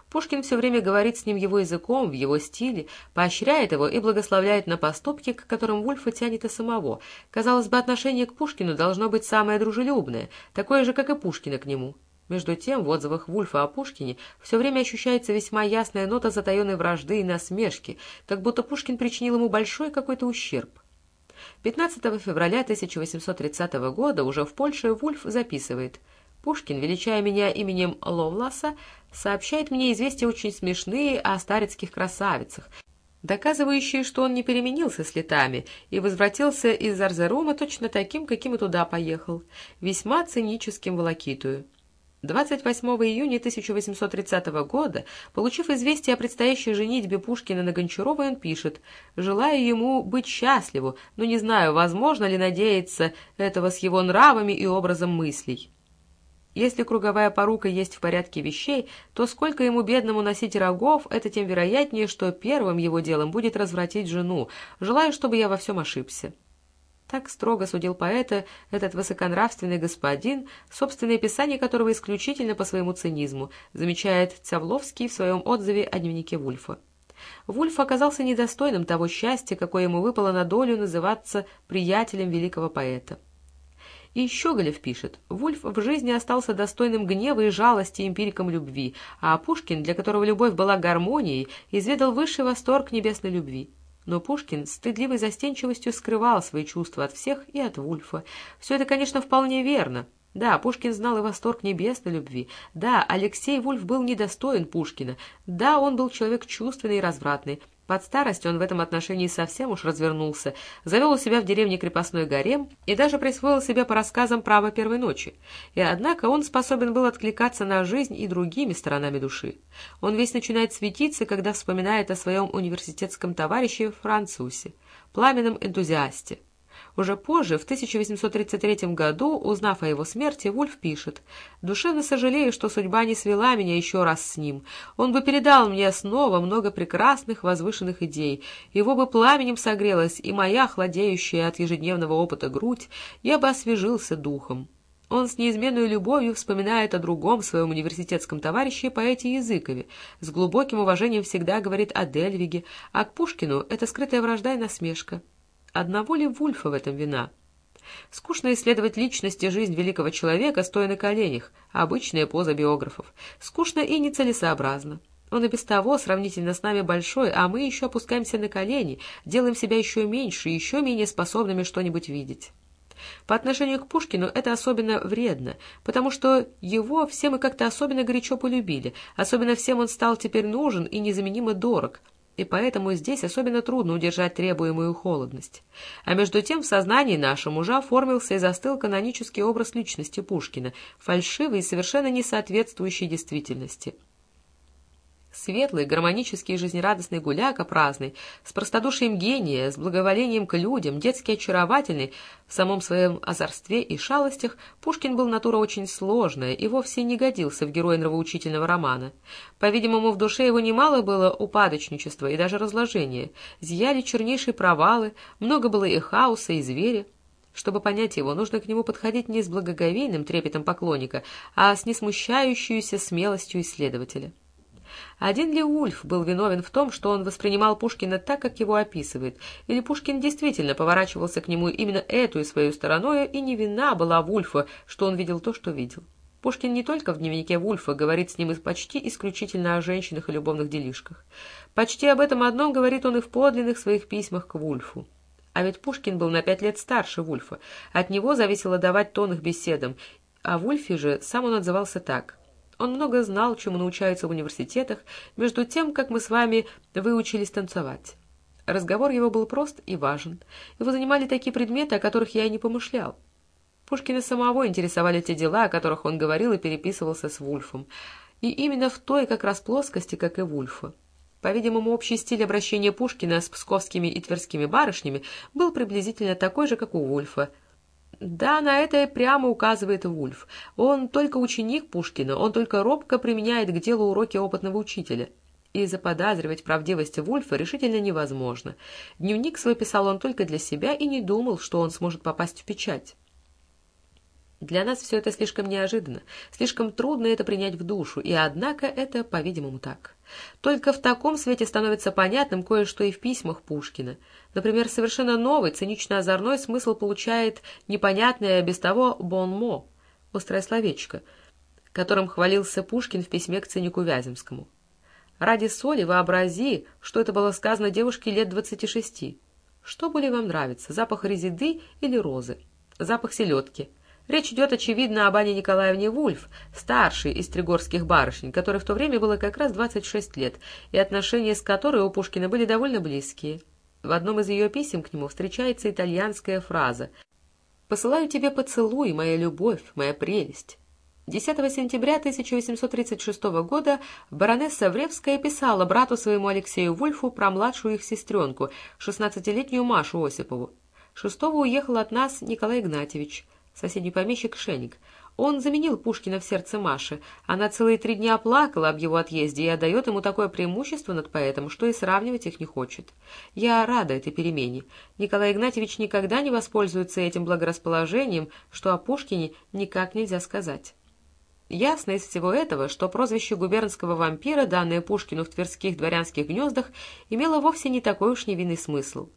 Пушкин все время говорит с ним его языком, в его стиле, поощряет его и благословляет на поступки, к которым Вульфа тянет и самого. Казалось бы, отношение к Пушкину должно быть самое дружелюбное, такое же, как и Пушкина к нему. Между тем, в отзывах Вульфа о Пушкине все время ощущается весьма ясная нота затаенной вражды и насмешки, как будто Пушкин причинил ему большой какой-то ущерб. 15 февраля 1830 года уже в Польше Вульф записывает «Пушкин, величая меня именем Ловласа, сообщает мне известия очень смешные о старецких красавицах, доказывающие, что он не переменился с летами и возвратился из Арзерума точно таким, каким и туда поехал, весьма циническим волокитую. 28 июня 1830 года, получив известие о предстоящей женитьбе Пушкина на Гончаровой, он пишет «Желаю ему быть счастливу, но не знаю, возможно ли надеяться этого с его нравами и образом мыслей». Если круговая порука есть в порядке вещей, то сколько ему, бедному, носить рогов, это тем вероятнее, что первым его делом будет развратить жену. Желаю, чтобы я во всем ошибся. Так строго судил поэта этот высоконравственный господин, собственное писание которого исключительно по своему цинизму, замечает Цавловский в своем отзыве о дневнике Вульфа. Вульф оказался недостойным того счастья, какое ему выпало на долю называться приятелем великого поэта. И Щеголев пишет, Вульф в жизни остался достойным гнева и жалости эмпириком любви, а Пушкин, для которого любовь была гармонией, изведал высший восторг небесной любви. Но Пушкин стыдливой застенчивостью скрывал свои чувства от всех и от Вульфа. Все это, конечно, вполне верно. Да, Пушкин знал и восторг небесной любви. Да, Алексей Вульф был недостоин Пушкина. Да, он был человек чувственный и развратный. Под старость он в этом отношении совсем уж развернулся, завел у себя в деревне крепостной гарем и даже присвоил себе по рассказам право первой ночи. И однако он способен был откликаться на жизнь и другими сторонами души. Он весь начинает светиться, когда вспоминает о своем университетском товарище Францусе, пламенном энтузиасте. Уже позже, в 1833 году, узнав о его смерти, Вульф пишет «Душевно сожалею, что судьба не свела меня еще раз с ним. Он бы передал мне снова много прекрасных возвышенных идей. Его бы пламенем согрелась и моя, хладеющая от ежедневного опыта грудь, я бы освежился духом». Он с неизменной любовью вспоминает о другом своем университетском товарище поэте Языкове, с глубоким уважением всегда говорит о Дельвиге, а к Пушкину это скрытая вражда и насмешка. Одного ли Вульфа в этом вина? Скучно исследовать личность и жизнь великого человека, стоя на коленях, обычная поза биографов. Скучно и нецелесообразно. Он и без того сравнительно с нами большой, а мы еще опускаемся на колени, делаем себя еще меньше, еще менее способными что-нибудь видеть. По отношению к Пушкину это особенно вредно, потому что его все мы как-то особенно горячо полюбили, особенно всем он стал теперь нужен и незаменимо дорог — и поэтому здесь особенно трудно удержать требуемую холодность. А между тем в сознании нашем уже оформился и застыл канонический образ личности Пушкина, фальшивый и совершенно не соответствующий действительности. Светлый, гармонический жизнерадостный гуляка праздный, с простодушием гения, с благоволением к людям, детски очаровательный, в самом своем озорстве и шалостях, Пушкин был натура очень сложная и вовсе не годился в героя нравоучительного романа. По-видимому, в душе его немало было упадочничества и даже разложения, зияли чернейшие провалы, много было и хаоса, и зверя. Чтобы понять его, нужно к нему подходить не с благоговейным трепетом поклонника, а с несмущающейся смелостью исследователя. Один ли Ульф был виновен в том, что он воспринимал Пушкина так, как его описывает, или Пушкин действительно поворачивался к нему именно эту и свою стороною, и не вина была Вульфа, что он видел то, что видел. Пушкин не только в дневнике Вульфа говорит с ним почти исключительно о женщинах и любовных делишках. Почти об этом одном говорит он и в подлинных своих письмах к Вульфу. А ведь Пушкин был на пять лет старше Вульфа. От него зависело давать тон их беседам. А Вульфе же сам он отзывался так. Он много знал, чему научаются в университетах, между тем, как мы с вами выучились танцевать. Разговор его был прост и важен. Его занимали такие предметы, о которых я и не помышлял. Пушкина самого интересовали те дела, о которых он говорил и переписывался с Вульфом. И именно в той как раз плоскости, как и Вульфа. По-видимому, общий стиль обращения Пушкина с псковскими и тверскими барышнями был приблизительно такой же, как у Вульфа. Да, на это и прямо указывает Вульф. Он только ученик Пушкина, он только робко применяет к делу уроки опытного учителя. И заподозривать правдивость Вульфа решительно невозможно. Дневник свой писал он только для себя и не думал, что он сможет попасть в печать. Для нас все это слишком неожиданно, слишком трудно это принять в душу, и однако это, по-видимому, так. Только в таком свете становится понятным кое-что и в письмах Пушкина. Например, совершенно новый, цинично-озорной смысл получает непонятное без того «бонмо» — острое словечко, которым хвалился Пушкин в письме к цинику Вяземскому. «Ради соли вообрази, что это было сказано девушке лет двадцати шести. Что более вам нравится, запах резиды или розы? Запах селедки?» Речь идет, очевидно, об Анне Николаевне Вульф, старшей из тригорских барышень, которой в то время было как раз 26 лет, и отношения с которой у Пушкина были довольно близкие. В одном из ее писем к нему встречается итальянская фраза «Посылаю тебе поцелуй, моя любовь, моя прелесть». 10 сентября 1836 года баронесса Вревская писала брату своему Алексею Вульфу про младшую их сестренку, 16-летнюю Машу Осипову. Шестого уехал от нас Николай Игнатьевич – соседний помещик Шеник. Он заменил Пушкина в сердце Маши. Она целые три дня плакала об его отъезде и отдает ему такое преимущество над поэтом, что и сравнивать их не хочет. Я рада этой перемене. Николай Игнатьевич никогда не воспользуется этим благорасположением, что о Пушкине никак нельзя сказать. Ясно из всего этого, что прозвище губернского вампира, данное Пушкину в тверских дворянских гнездах, имело вовсе не такой уж невинный смысл.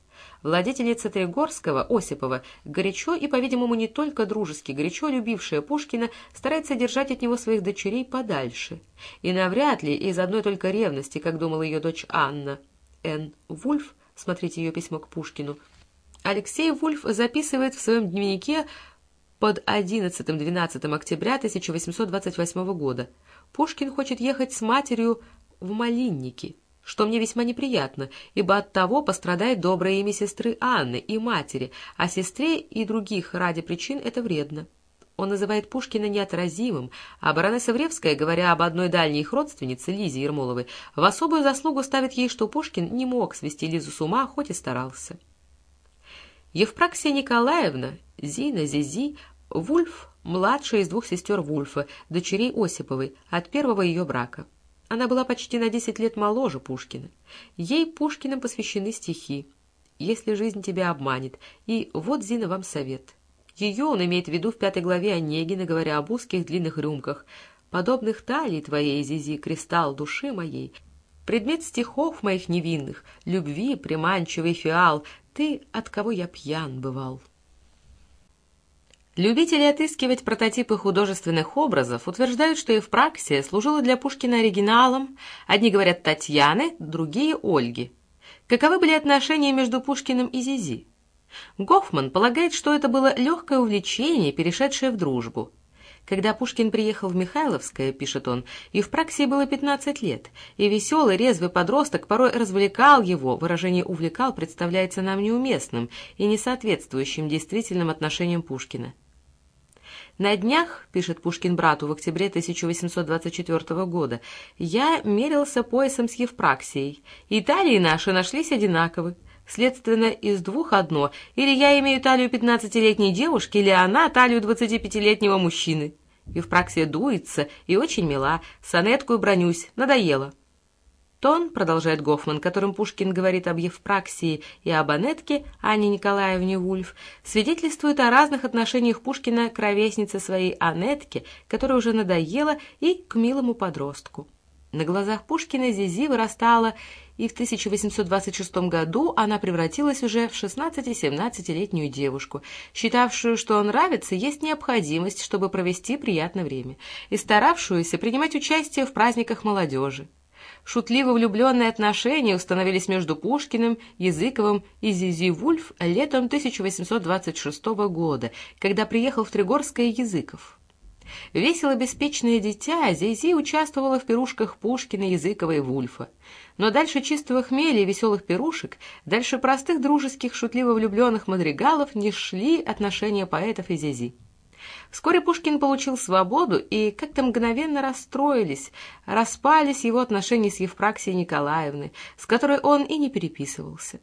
Владетельница Тригорского, Осипова, горячо и, по-видимому, не только дружески, горячо любившая Пушкина, старается держать от него своих дочерей подальше. И навряд ли из одной только ревности, как думала ее дочь Анна. Н. Вульф, смотрите ее письмо к Пушкину, Алексей Вульф записывает в своем дневнике под 11-12 октября 1828 года. Пушкин хочет ехать с матерью в Малинники что мне весьма неприятно, ибо от того пострадает доброе имя сестры Анны и матери, а сестре и других ради причин это вредно. Он называет Пушкина неотразимым, а баронесса Вревская, говоря об одной дальней их родственнице, Лизе Ермоловой, в особую заслугу ставит ей, что Пушкин не мог свести Лизу с ума, хоть и старался. Евпраксия Николаевна, Зина, Зизи, Вульф, младшая из двух сестер Вульфа, дочерей Осиповой, от первого ее брака. Она была почти на десять лет моложе Пушкина. Ей Пушкиным посвящены стихи «Если жизнь тебя обманет» и «Вот, Зина, вам совет». Ее он имеет в виду в пятой главе Онегина, говоря об узких длинных рюмках, подобных талии твоей, Зизи, кристалл души моей, предмет стихов моих невинных, любви, приманчивый фиал, ты, от кого я пьян бывал. Любители отыскивать прототипы художественных образов утверждают, что Евпраксия служила для Пушкина оригиналом, одни говорят Татьяны, другие — Ольги. Каковы были отношения между Пушкиным и Зизи? Гофман полагает, что это было легкое увлечение, перешедшее в дружбу. Когда Пушкин приехал в Михайловское, пишет он, и в праксии было 15 лет, и веселый, резвый подросток порой развлекал его, выражение «увлекал» представляется нам неуместным и несоответствующим действительным отношениям Пушкина. На днях, пишет Пушкин брату в октябре 1824 года, я мерился поясом с Евпраксией. И талии наши нашлись одинаковы. Следственно, из двух одно. Или я имею талию пятнадцатилетней девушки, или она талию двадцатипятилетнего мужчины. Евпраксия дуется и очень мила. Сонетку бронюсь. Надоело. Тон, продолжает Гофман, которым Пушкин говорит об Евпраксии и об Анетке, Анне Николаевне Вульф, свидетельствует о разных отношениях Пушкина к ровеснице своей Анетке, которая уже надоела, и к милому подростку. На глазах Пушкина Зизи вырастала, и в 1826 году она превратилась уже в 16-17-летнюю девушку, считавшую, что нравится, есть необходимость, чтобы провести приятное время, и старавшуюся принимать участие в праздниках молодежи. Шутливо влюбленные отношения установились между Пушкиным, Языковым и Зизи Вульф летом 1826 года, когда приехал в Тригорское Языков. Весело беспечное дитя, Зизи участвовала в пирушках Пушкина, Языкова и Вульфа. Но дальше чистого хмеля и веселых пирушек, дальше простых дружеских шутливо влюбленных мадригалов не шли отношения поэтов и Зизи. Вскоре Пушкин получил свободу, и как-то мгновенно расстроились, распались его отношения с Евпраксией Николаевной, с которой он и не переписывался.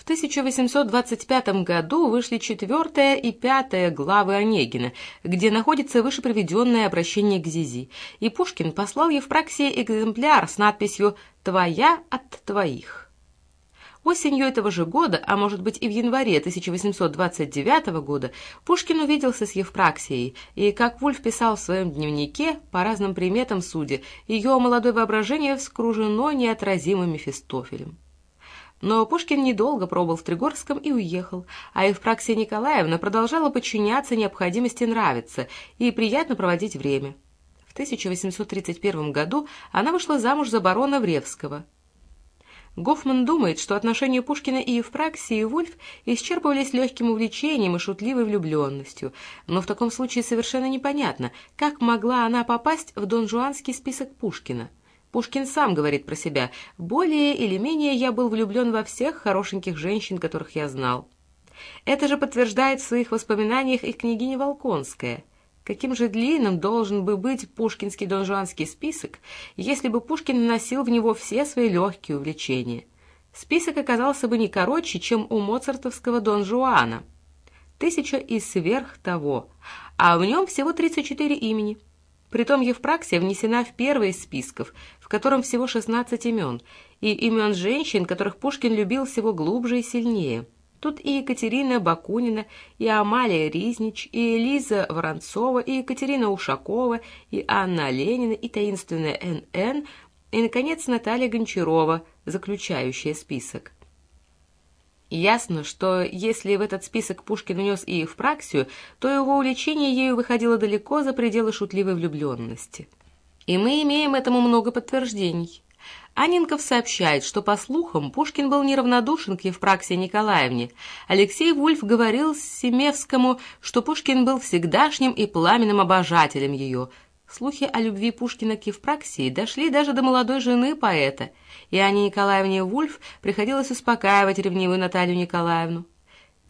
В 1825 году вышли четвертая и пятая главы Онегина, где находится вышеприведенное обращение к Зизи, и Пушкин послал Евпраксии экземпляр с надписью «Твоя от твоих». Осенью этого же года, а может быть и в январе 1829 года, Пушкин увиделся с Евпраксией, и, как Вульф писал в своем дневнике, по разным приметам судя, ее молодое воображение вскружено неотразимым Мефистофелем. Но Пушкин недолго пробыл в Тригорском и уехал, а Евпраксия Николаевна продолжала подчиняться необходимости нравиться и приятно проводить время. В 1831 году она вышла замуж за барона Вревского – Гофман думает, что отношения Пушкина и Евпраксии и Вульф исчерпывались легким увлечением и шутливой влюбленностью, но в таком случае совершенно непонятно, как могла она попасть в донжуанский список Пушкина. Пушкин сам говорит про себя «более или менее я был влюблен во всех хорошеньких женщин, которых я знал». Это же подтверждает в своих воспоминаниях и княгиня Волконская – Каким же длинным должен бы быть пушкинский донжуанский список, если бы Пушкин наносил в него все свои легкие увлечения? Список оказался бы не короче, чем у моцартовского Дон Жуана. Тысяча и сверх того, а в нем всего 34 имени. Притом Евпраксия внесена в первый из списков, в котором всего 16 имен, и имен женщин, которых Пушкин любил всего глубже и сильнее – Тут и Екатерина Бакунина, и Амалия Ризнич, и Лиза Воронцова, и Екатерина Ушакова, и Анна Ленина, и таинственная Н.Н., и, наконец, Наталья Гончарова, заключающая список. Ясно, что если в этот список Пушкин унес и в праксию, то его увлечение ею выходило далеко за пределы шутливой влюбленности. И мы имеем этому много подтверждений. Анинков сообщает, что, по слухам, Пушкин был неравнодушен к Евпраксии Николаевне. Алексей Вульф говорил Семевскому, что Пушкин был всегдашним и пламенным обожателем ее. Слухи о любви Пушкина к Евпраксии дошли даже до молодой жены поэта, и Анне Николаевне Вульф приходилось успокаивать ревнивую Наталью Николаевну.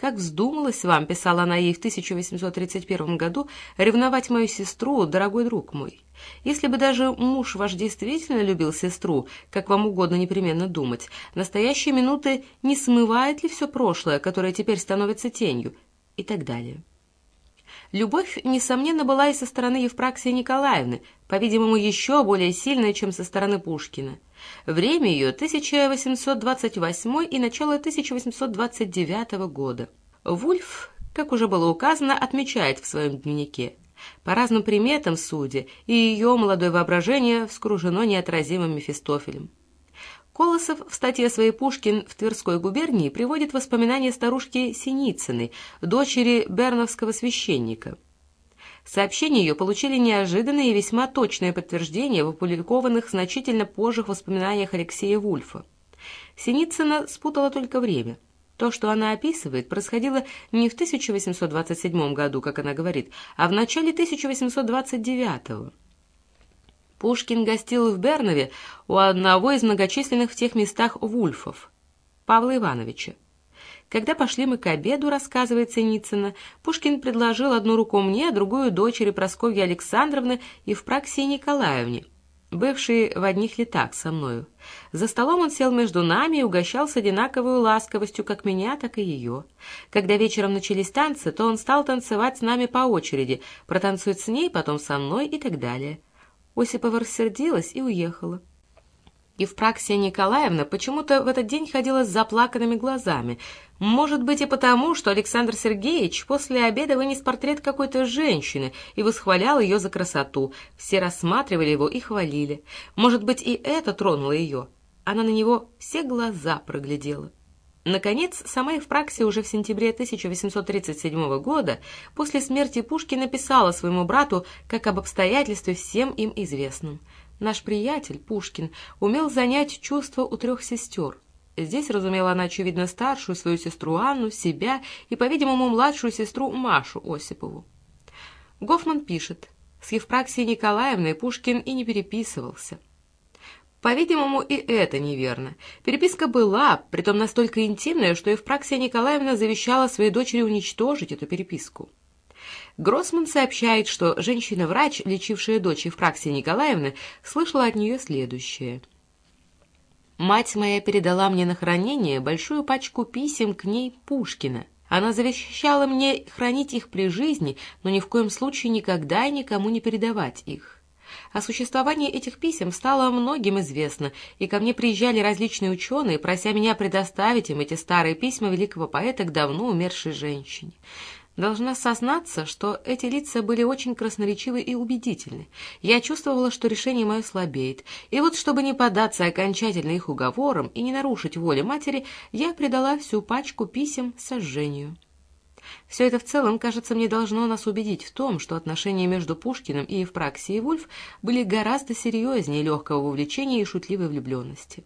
«Как вздумалось вам, — писала она ей в 1831 году, — ревновать мою сестру, дорогой друг мой. Если бы даже муж ваш действительно любил сестру, как вам угодно непременно думать, настоящие минуты не смывает ли все прошлое, которое теперь становится тенью?» и так далее. Любовь, несомненно, была и со стороны Евпраксии Николаевны, по-видимому, еще более сильная, чем со стороны Пушкина. Время ее 1828 и начало 1829 года. Вульф, как уже было указано, отмечает в своем дневнике. По разным приметам судя, и ее молодое воображение вскружено неотразимым Мефистофелем. Колосов в статье своей «Пушкин» в Тверской губернии приводит воспоминания старушки Синицыной, дочери берновского священника – Сообщения ее получили неожиданное и весьма точное подтверждение в опубликованных значительно позже воспоминаниях Алексея Вульфа. Синицына спутала только время. То, что она описывает, происходило не в 1827 году, как она говорит, а в начале 1829 года. Пушкин гостил в Бернове у одного из многочисленных в тех местах вульфов, Павла Ивановича. Когда пошли мы к обеду, рассказывает Синицына, Пушкин предложил одну руку мне, а другую дочери Прасковьи Александровны и в Праксии Николаевне, бывшей в одних летах со мною. За столом он сел между нами и угощал с одинаковой ласковостью как меня, так и ее. Когда вечером начались танцы, то он стал танцевать с нами по очереди, протанцует с ней, потом со мной и так далее. Осипова рассердилась и уехала. Евпраксия Николаевна почему-то в этот день ходила с заплаканными глазами. Может быть и потому, что Александр Сергеевич после обеда вынес портрет какой-то женщины и восхвалял ее за красоту. Все рассматривали его и хвалили. Может быть и это тронуло ее. Она на него все глаза проглядела. Наконец, сама Евпраксия уже в сентябре 1837 года после смерти Пушкина написала своему брату как об обстоятельстве всем им известном. Наш приятель, Пушкин, умел занять чувства у трех сестер. Здесь разумела она, очевидно, старшую свою сестру Анну, себя и, по-видимому, младшую сестру Машу Осипову. Гофман пишет, с Евпраксией Николаевной Пушкин и не переписывался. По-видимому, и это неверно. Переписка была, притом настолько интимная, что Евпраксия Николаевна завещала своей дочери уничтожить эту переписку. Гроссман сообщает, что женщина-врач, лечившая дочь Евпраксии Николаевны, слышала от нее следующее. «Мать моя передала мне на хранение большую пачку писем к ней Пушкина. Она завещала мне хранить их при жизни, но ни в коем случае никогда и никому не передавать их. О существовании этих писем стало многим известно, и ко мне приезжали различные ученые, прося меня предоставить им эти старые письма великого поэта к давно умершей женщине. Должна сознаться, что эти лица были очень красноречивы и убедительны. Я чувствовала, что решение мое слабеет, и вот, чтобы не поддаться окончательно их уговорам и не нарушить воли матери, я предала всю пачку писем сожжению. Все это в целом, кажется, мне должно нас убедить в том, что отношения между Пушкиным и Евпраксией Вульф были гораздо серьезнее легкого увлечения и шутливой влюбленности.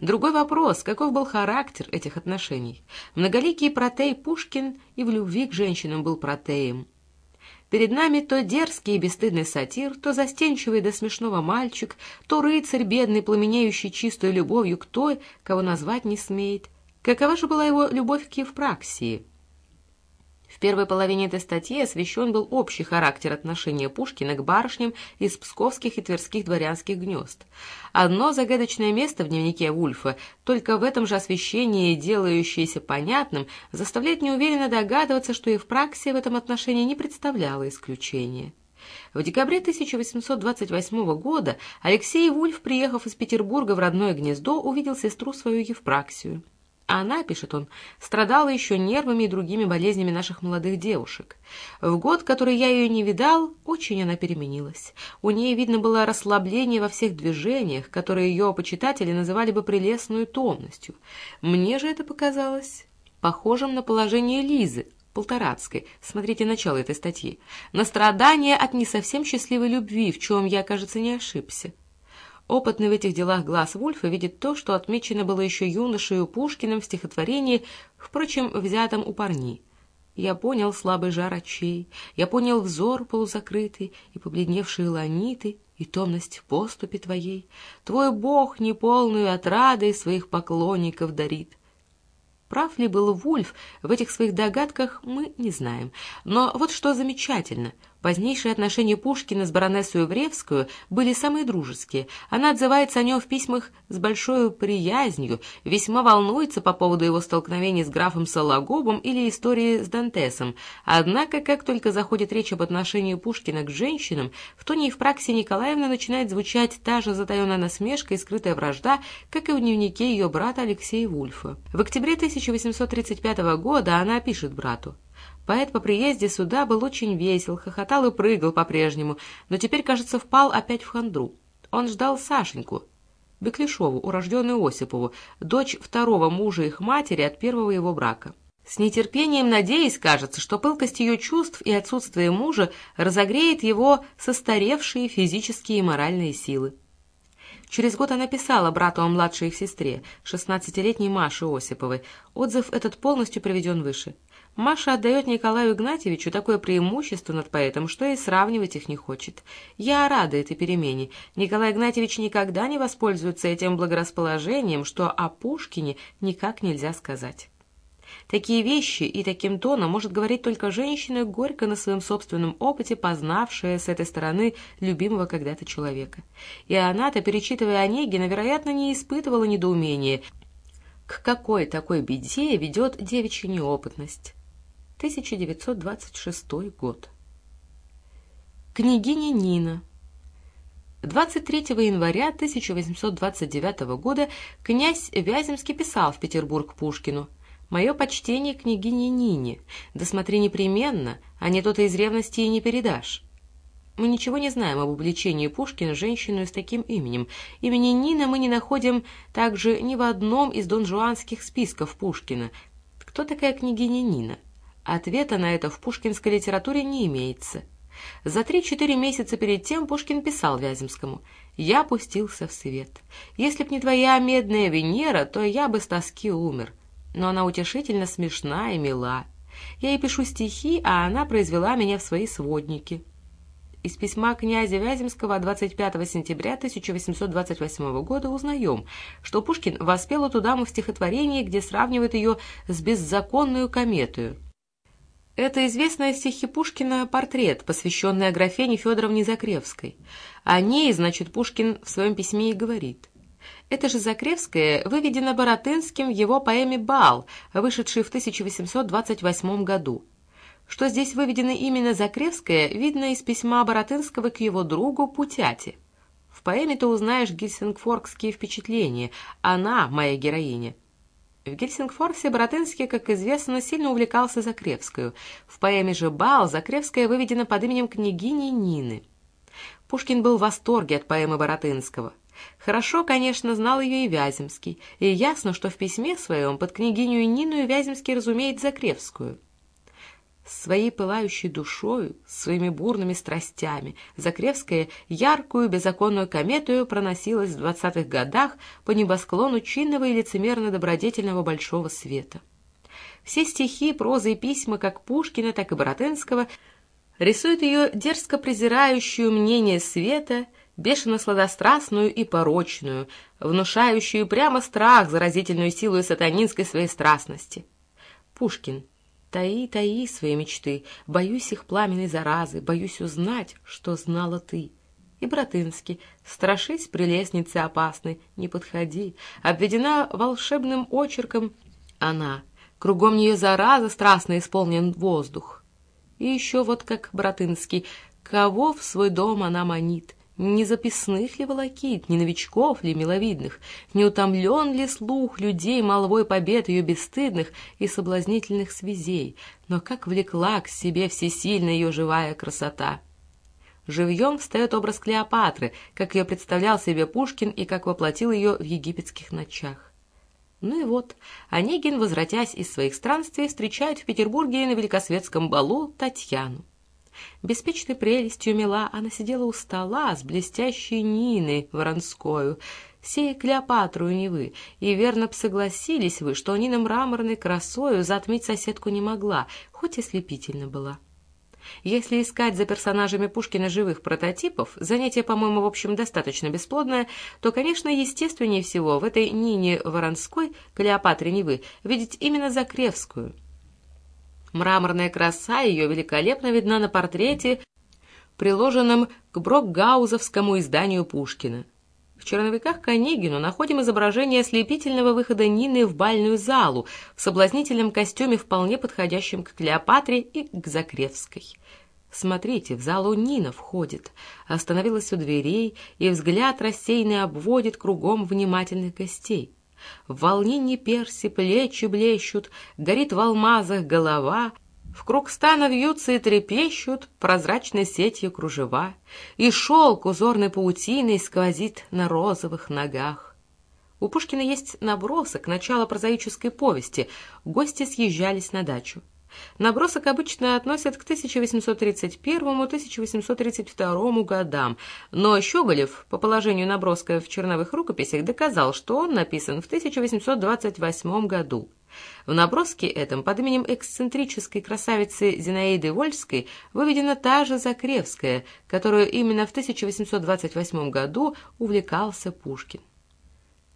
Другой вопрос, каков был характер этих отношений. Многоликий протей Пушкин и в любви к женщинам был протеем. Перед нами то дерзкий и бесстыдный сатир, то застенчивый до смешного мальчик, то рыцарь бедный, пламенеющий чистой любовью к той, кого назвать не смеет. Какова же была его любовь к Евпраксии? В первой половине этой статьи освещен был общий характер отношения Пушкина к барышням из псковских и тверских дворянских гнезд. Одно загадочное место в дневнике Вульфа, только в этом же освещении, делающееся понятным, заставляет неуверенно догадываться, что Евпраксия в этом отношении не представляла исключения. В декабре 1828 года Алексей Вульф, приехав из Петербурга в родное гнездо, увидел сестру свою Евпраксию. А она, пишет он, страдала еще нервами и другими болезнями наших молодых девушек. В год, который я ее не видал, очень она переменилась. У ней, видно, было расслабление во всех движениях, которые ее почитатели называли бы прелестную томностью. Мне же это показалось похожим на положение Лизы, Полторацкой, смотрите начало этой статьи, на страдания от не совсем счастливой любви, в чем я, кажется, не ошибся. Опытный в этих делах глаз Вульфа видит то, что отмечено было еще юношею Пушкиным в стихотворении, впрочем, взятом у парни. Я понял слабый жар очей, я понял взор полузакрытый и побледневшие ланиты, и томность в поступе твоей. Твой бог неполную отрадой своих поклонников дарит. Прав ли был Вульф в этих своих догадках, мы не знаем. Но вот что замечательно — Позднейшие отношения Пушкина с баронессой Евревскую были самые дружеские. Она отзывается о нем в письмах с большой приязнью, весьма волнуется по поводу его столкновений с графом Сологубом или истории с Дантесом. Однако, как только заходит речь об отношении Пушкина к женщинам, в тоне Евпраксии Николаевны начинает звучать та же затаенная насмешка и скрытая вражда, как и в дневнике ее брата Алексея Вульфа. В октябре 1835 года она пишет брату Поэт по приезде сюда был очень весел, хохотал и прыгал по-прежнему, но теперь, кажется, впал опять в хандру. Он ждал Сашеньку, Беклешову, урожденную Осипову, дочь второго мужа их матери от первого его брака. С нетерпением надеясь, кажется, что пылкость ее чувств и отсутствие мужа разогреет его состаревшие физические и моральные силы. Через год она писала брату о младшей их сестре, шестнадцатилетней Маше Осиповой. Отзыв этот полностью приведен выше. Маша отдает Николаю Игнатьевичу такое преимущество над поэтом, что и сравнивать их не хочет. Я рада этой перемене. Николай Игнатьевич никогда не воспользуется этим благорасположением, что о Пушкине никак нельзя сказать. Такие вещи и таким тоном может говорить только женщина, горько на своем собственном опыте познавшая с этой стороны любимого когда-то человека. И она-то, перечитывая Онегина, вероятно, не испытывала недоумения, к какой такой беде ведет девичья неопытность. 1926 год. Княгиня Нина. 23 января 1829 года князь Вяземский писал в Петербург Пушкину «Мое почтение княгине Нине, да смотри непременно, а не то ты из ревности и не передашь». Мы ничего не знаем об увлечении Пушкина женщиной с таким именем. Имени Нина мы не находим также ни в одном из донжуанских списков Пушкина. Кто такая княгиня Нина? Ответа на это в пушкинской литературе не имеется. За три-четыре месяца перед тем Пушкин писал Вяземскому «Я пустился в свет. Если б не твоя медная Венера, то я бы с тоски умер. Но она утешительно смешна и мила. Я ей пишу стихи, а она произвела меня в свои сводники». Из письма князя Вяземского 25 сентября 1828 года узнаем, что Пушкин воспел эту даму в стихотворении, где сравнивает ее с беззаконную кометою. Это известная стихи Пушкина портрет, посвященный Аграфене Федоровне Закревской. О ней, значит, Пушкин в своем письме и говорит. Это же Закревская выведена Боротынским в его поэме «Бал», вышедшей в 1828 году. Что здесь выведена именно Закревская, видно из письма Боротынского к его другу Путяте. В поэме ты узнаешь гельсингфоркские впечатления. Она, моя героиня, в Гельсингфорсе Боротынский, как известно, сильно увлекался Закревскую. В поэме же «Бал» Закревская выведена под именем княгини Нины. Пушкин был в восторге от поэмы Боротынского. Хорошо, конечно, знал ее и Вяземский, и ясно, что в письме своем под княгиню Нину Вяземский разумеет Закревскую своей пылающей душою, своими бурными страстями, Закревская яркую беззаконную кометую проносилась в двадцатых годах по небосклону чинного и лицемерно-добродетельного большого света. Все стихи, прозы и письма как Пушкина, так и Боротынского рисуют ее дерзко презирающую мнение света, бешено-сладострастную и порочную, внушающую прямо страх заразительную силу сатанинской своей страстности. Пушкин — Таи, таи свои мечты, боюсь их пламенной заразы, боюсь узнать, что знала ты. И Братынский, страшись прелестницы опасной, не подходи, обведена волшебным очерком она, кругом нее зараза страстно исполнен воздух. И еще вот как Братынский, кого в свой дом она манит, не записных ли волокит, не новичков ли миловидных, не утомлен ли слух людей молвой побед ее бесстыдных и соблазнительных связей, но как влекла к себе всесильно ее живая красота. Живьем встает образ Клеопатры, как ее представлял себе Пушкин и как воплотил ее в египетских ночах. Ну и вот, Онегин, возвратясь из своих странствий, встречает в Петербурге на Великосветском балу Татьяну. Беспечной прелестью мила она сидела у стола с блестящей Ниной Воронскою, сей Клеопатру не вы, и верно б согласились вы, что Нина мраморной красою затмить соседку не могла, хоть и слепительно была. Если искать за персонажами Пушкина живых прототипов, занятие, по-моему, в общем, достаточно бесплодное, то, конечно, естественнее всего в этой Нине Воронской, Клеопатре Невы, видеть именно Закревскую — Мраморная краса ее великолепно видна на портрете, приложенном к Брокгаузовскому изданию Пушкина. В черновиках к Онегину находим изображение ослепительного выхода Нины в бальную залу в соблазнительном костюме, вполне подходящем к Клеопатре и к Закревской. Смотрите, в залу Нина входит, остановилась у дверей, и взгляд рассеянный обводит кругом внимательных гостей. В волнении перси плечи блещут, горит в алмазах голова, в круг стана вьются и трепещут прозрачной сетью кружева, и шелк узорной паутиной сквозит на розовых ногах. У Пушкина есть набросок начала прозаической повести «Гости съезжались на дачу». Набросок обычно относят к 1831-1832 годам, но Щеголев, по положению наброска в черновых рукописях, доказал, что он написан в 1828 году. В наброске этом под именем эксцентрической красавицы Зинаиды Вольской выведена та же Закревская, которую именно в 1828 году увлекался Пушкин.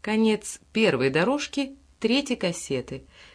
Конец первой дорожки третьей кассеты –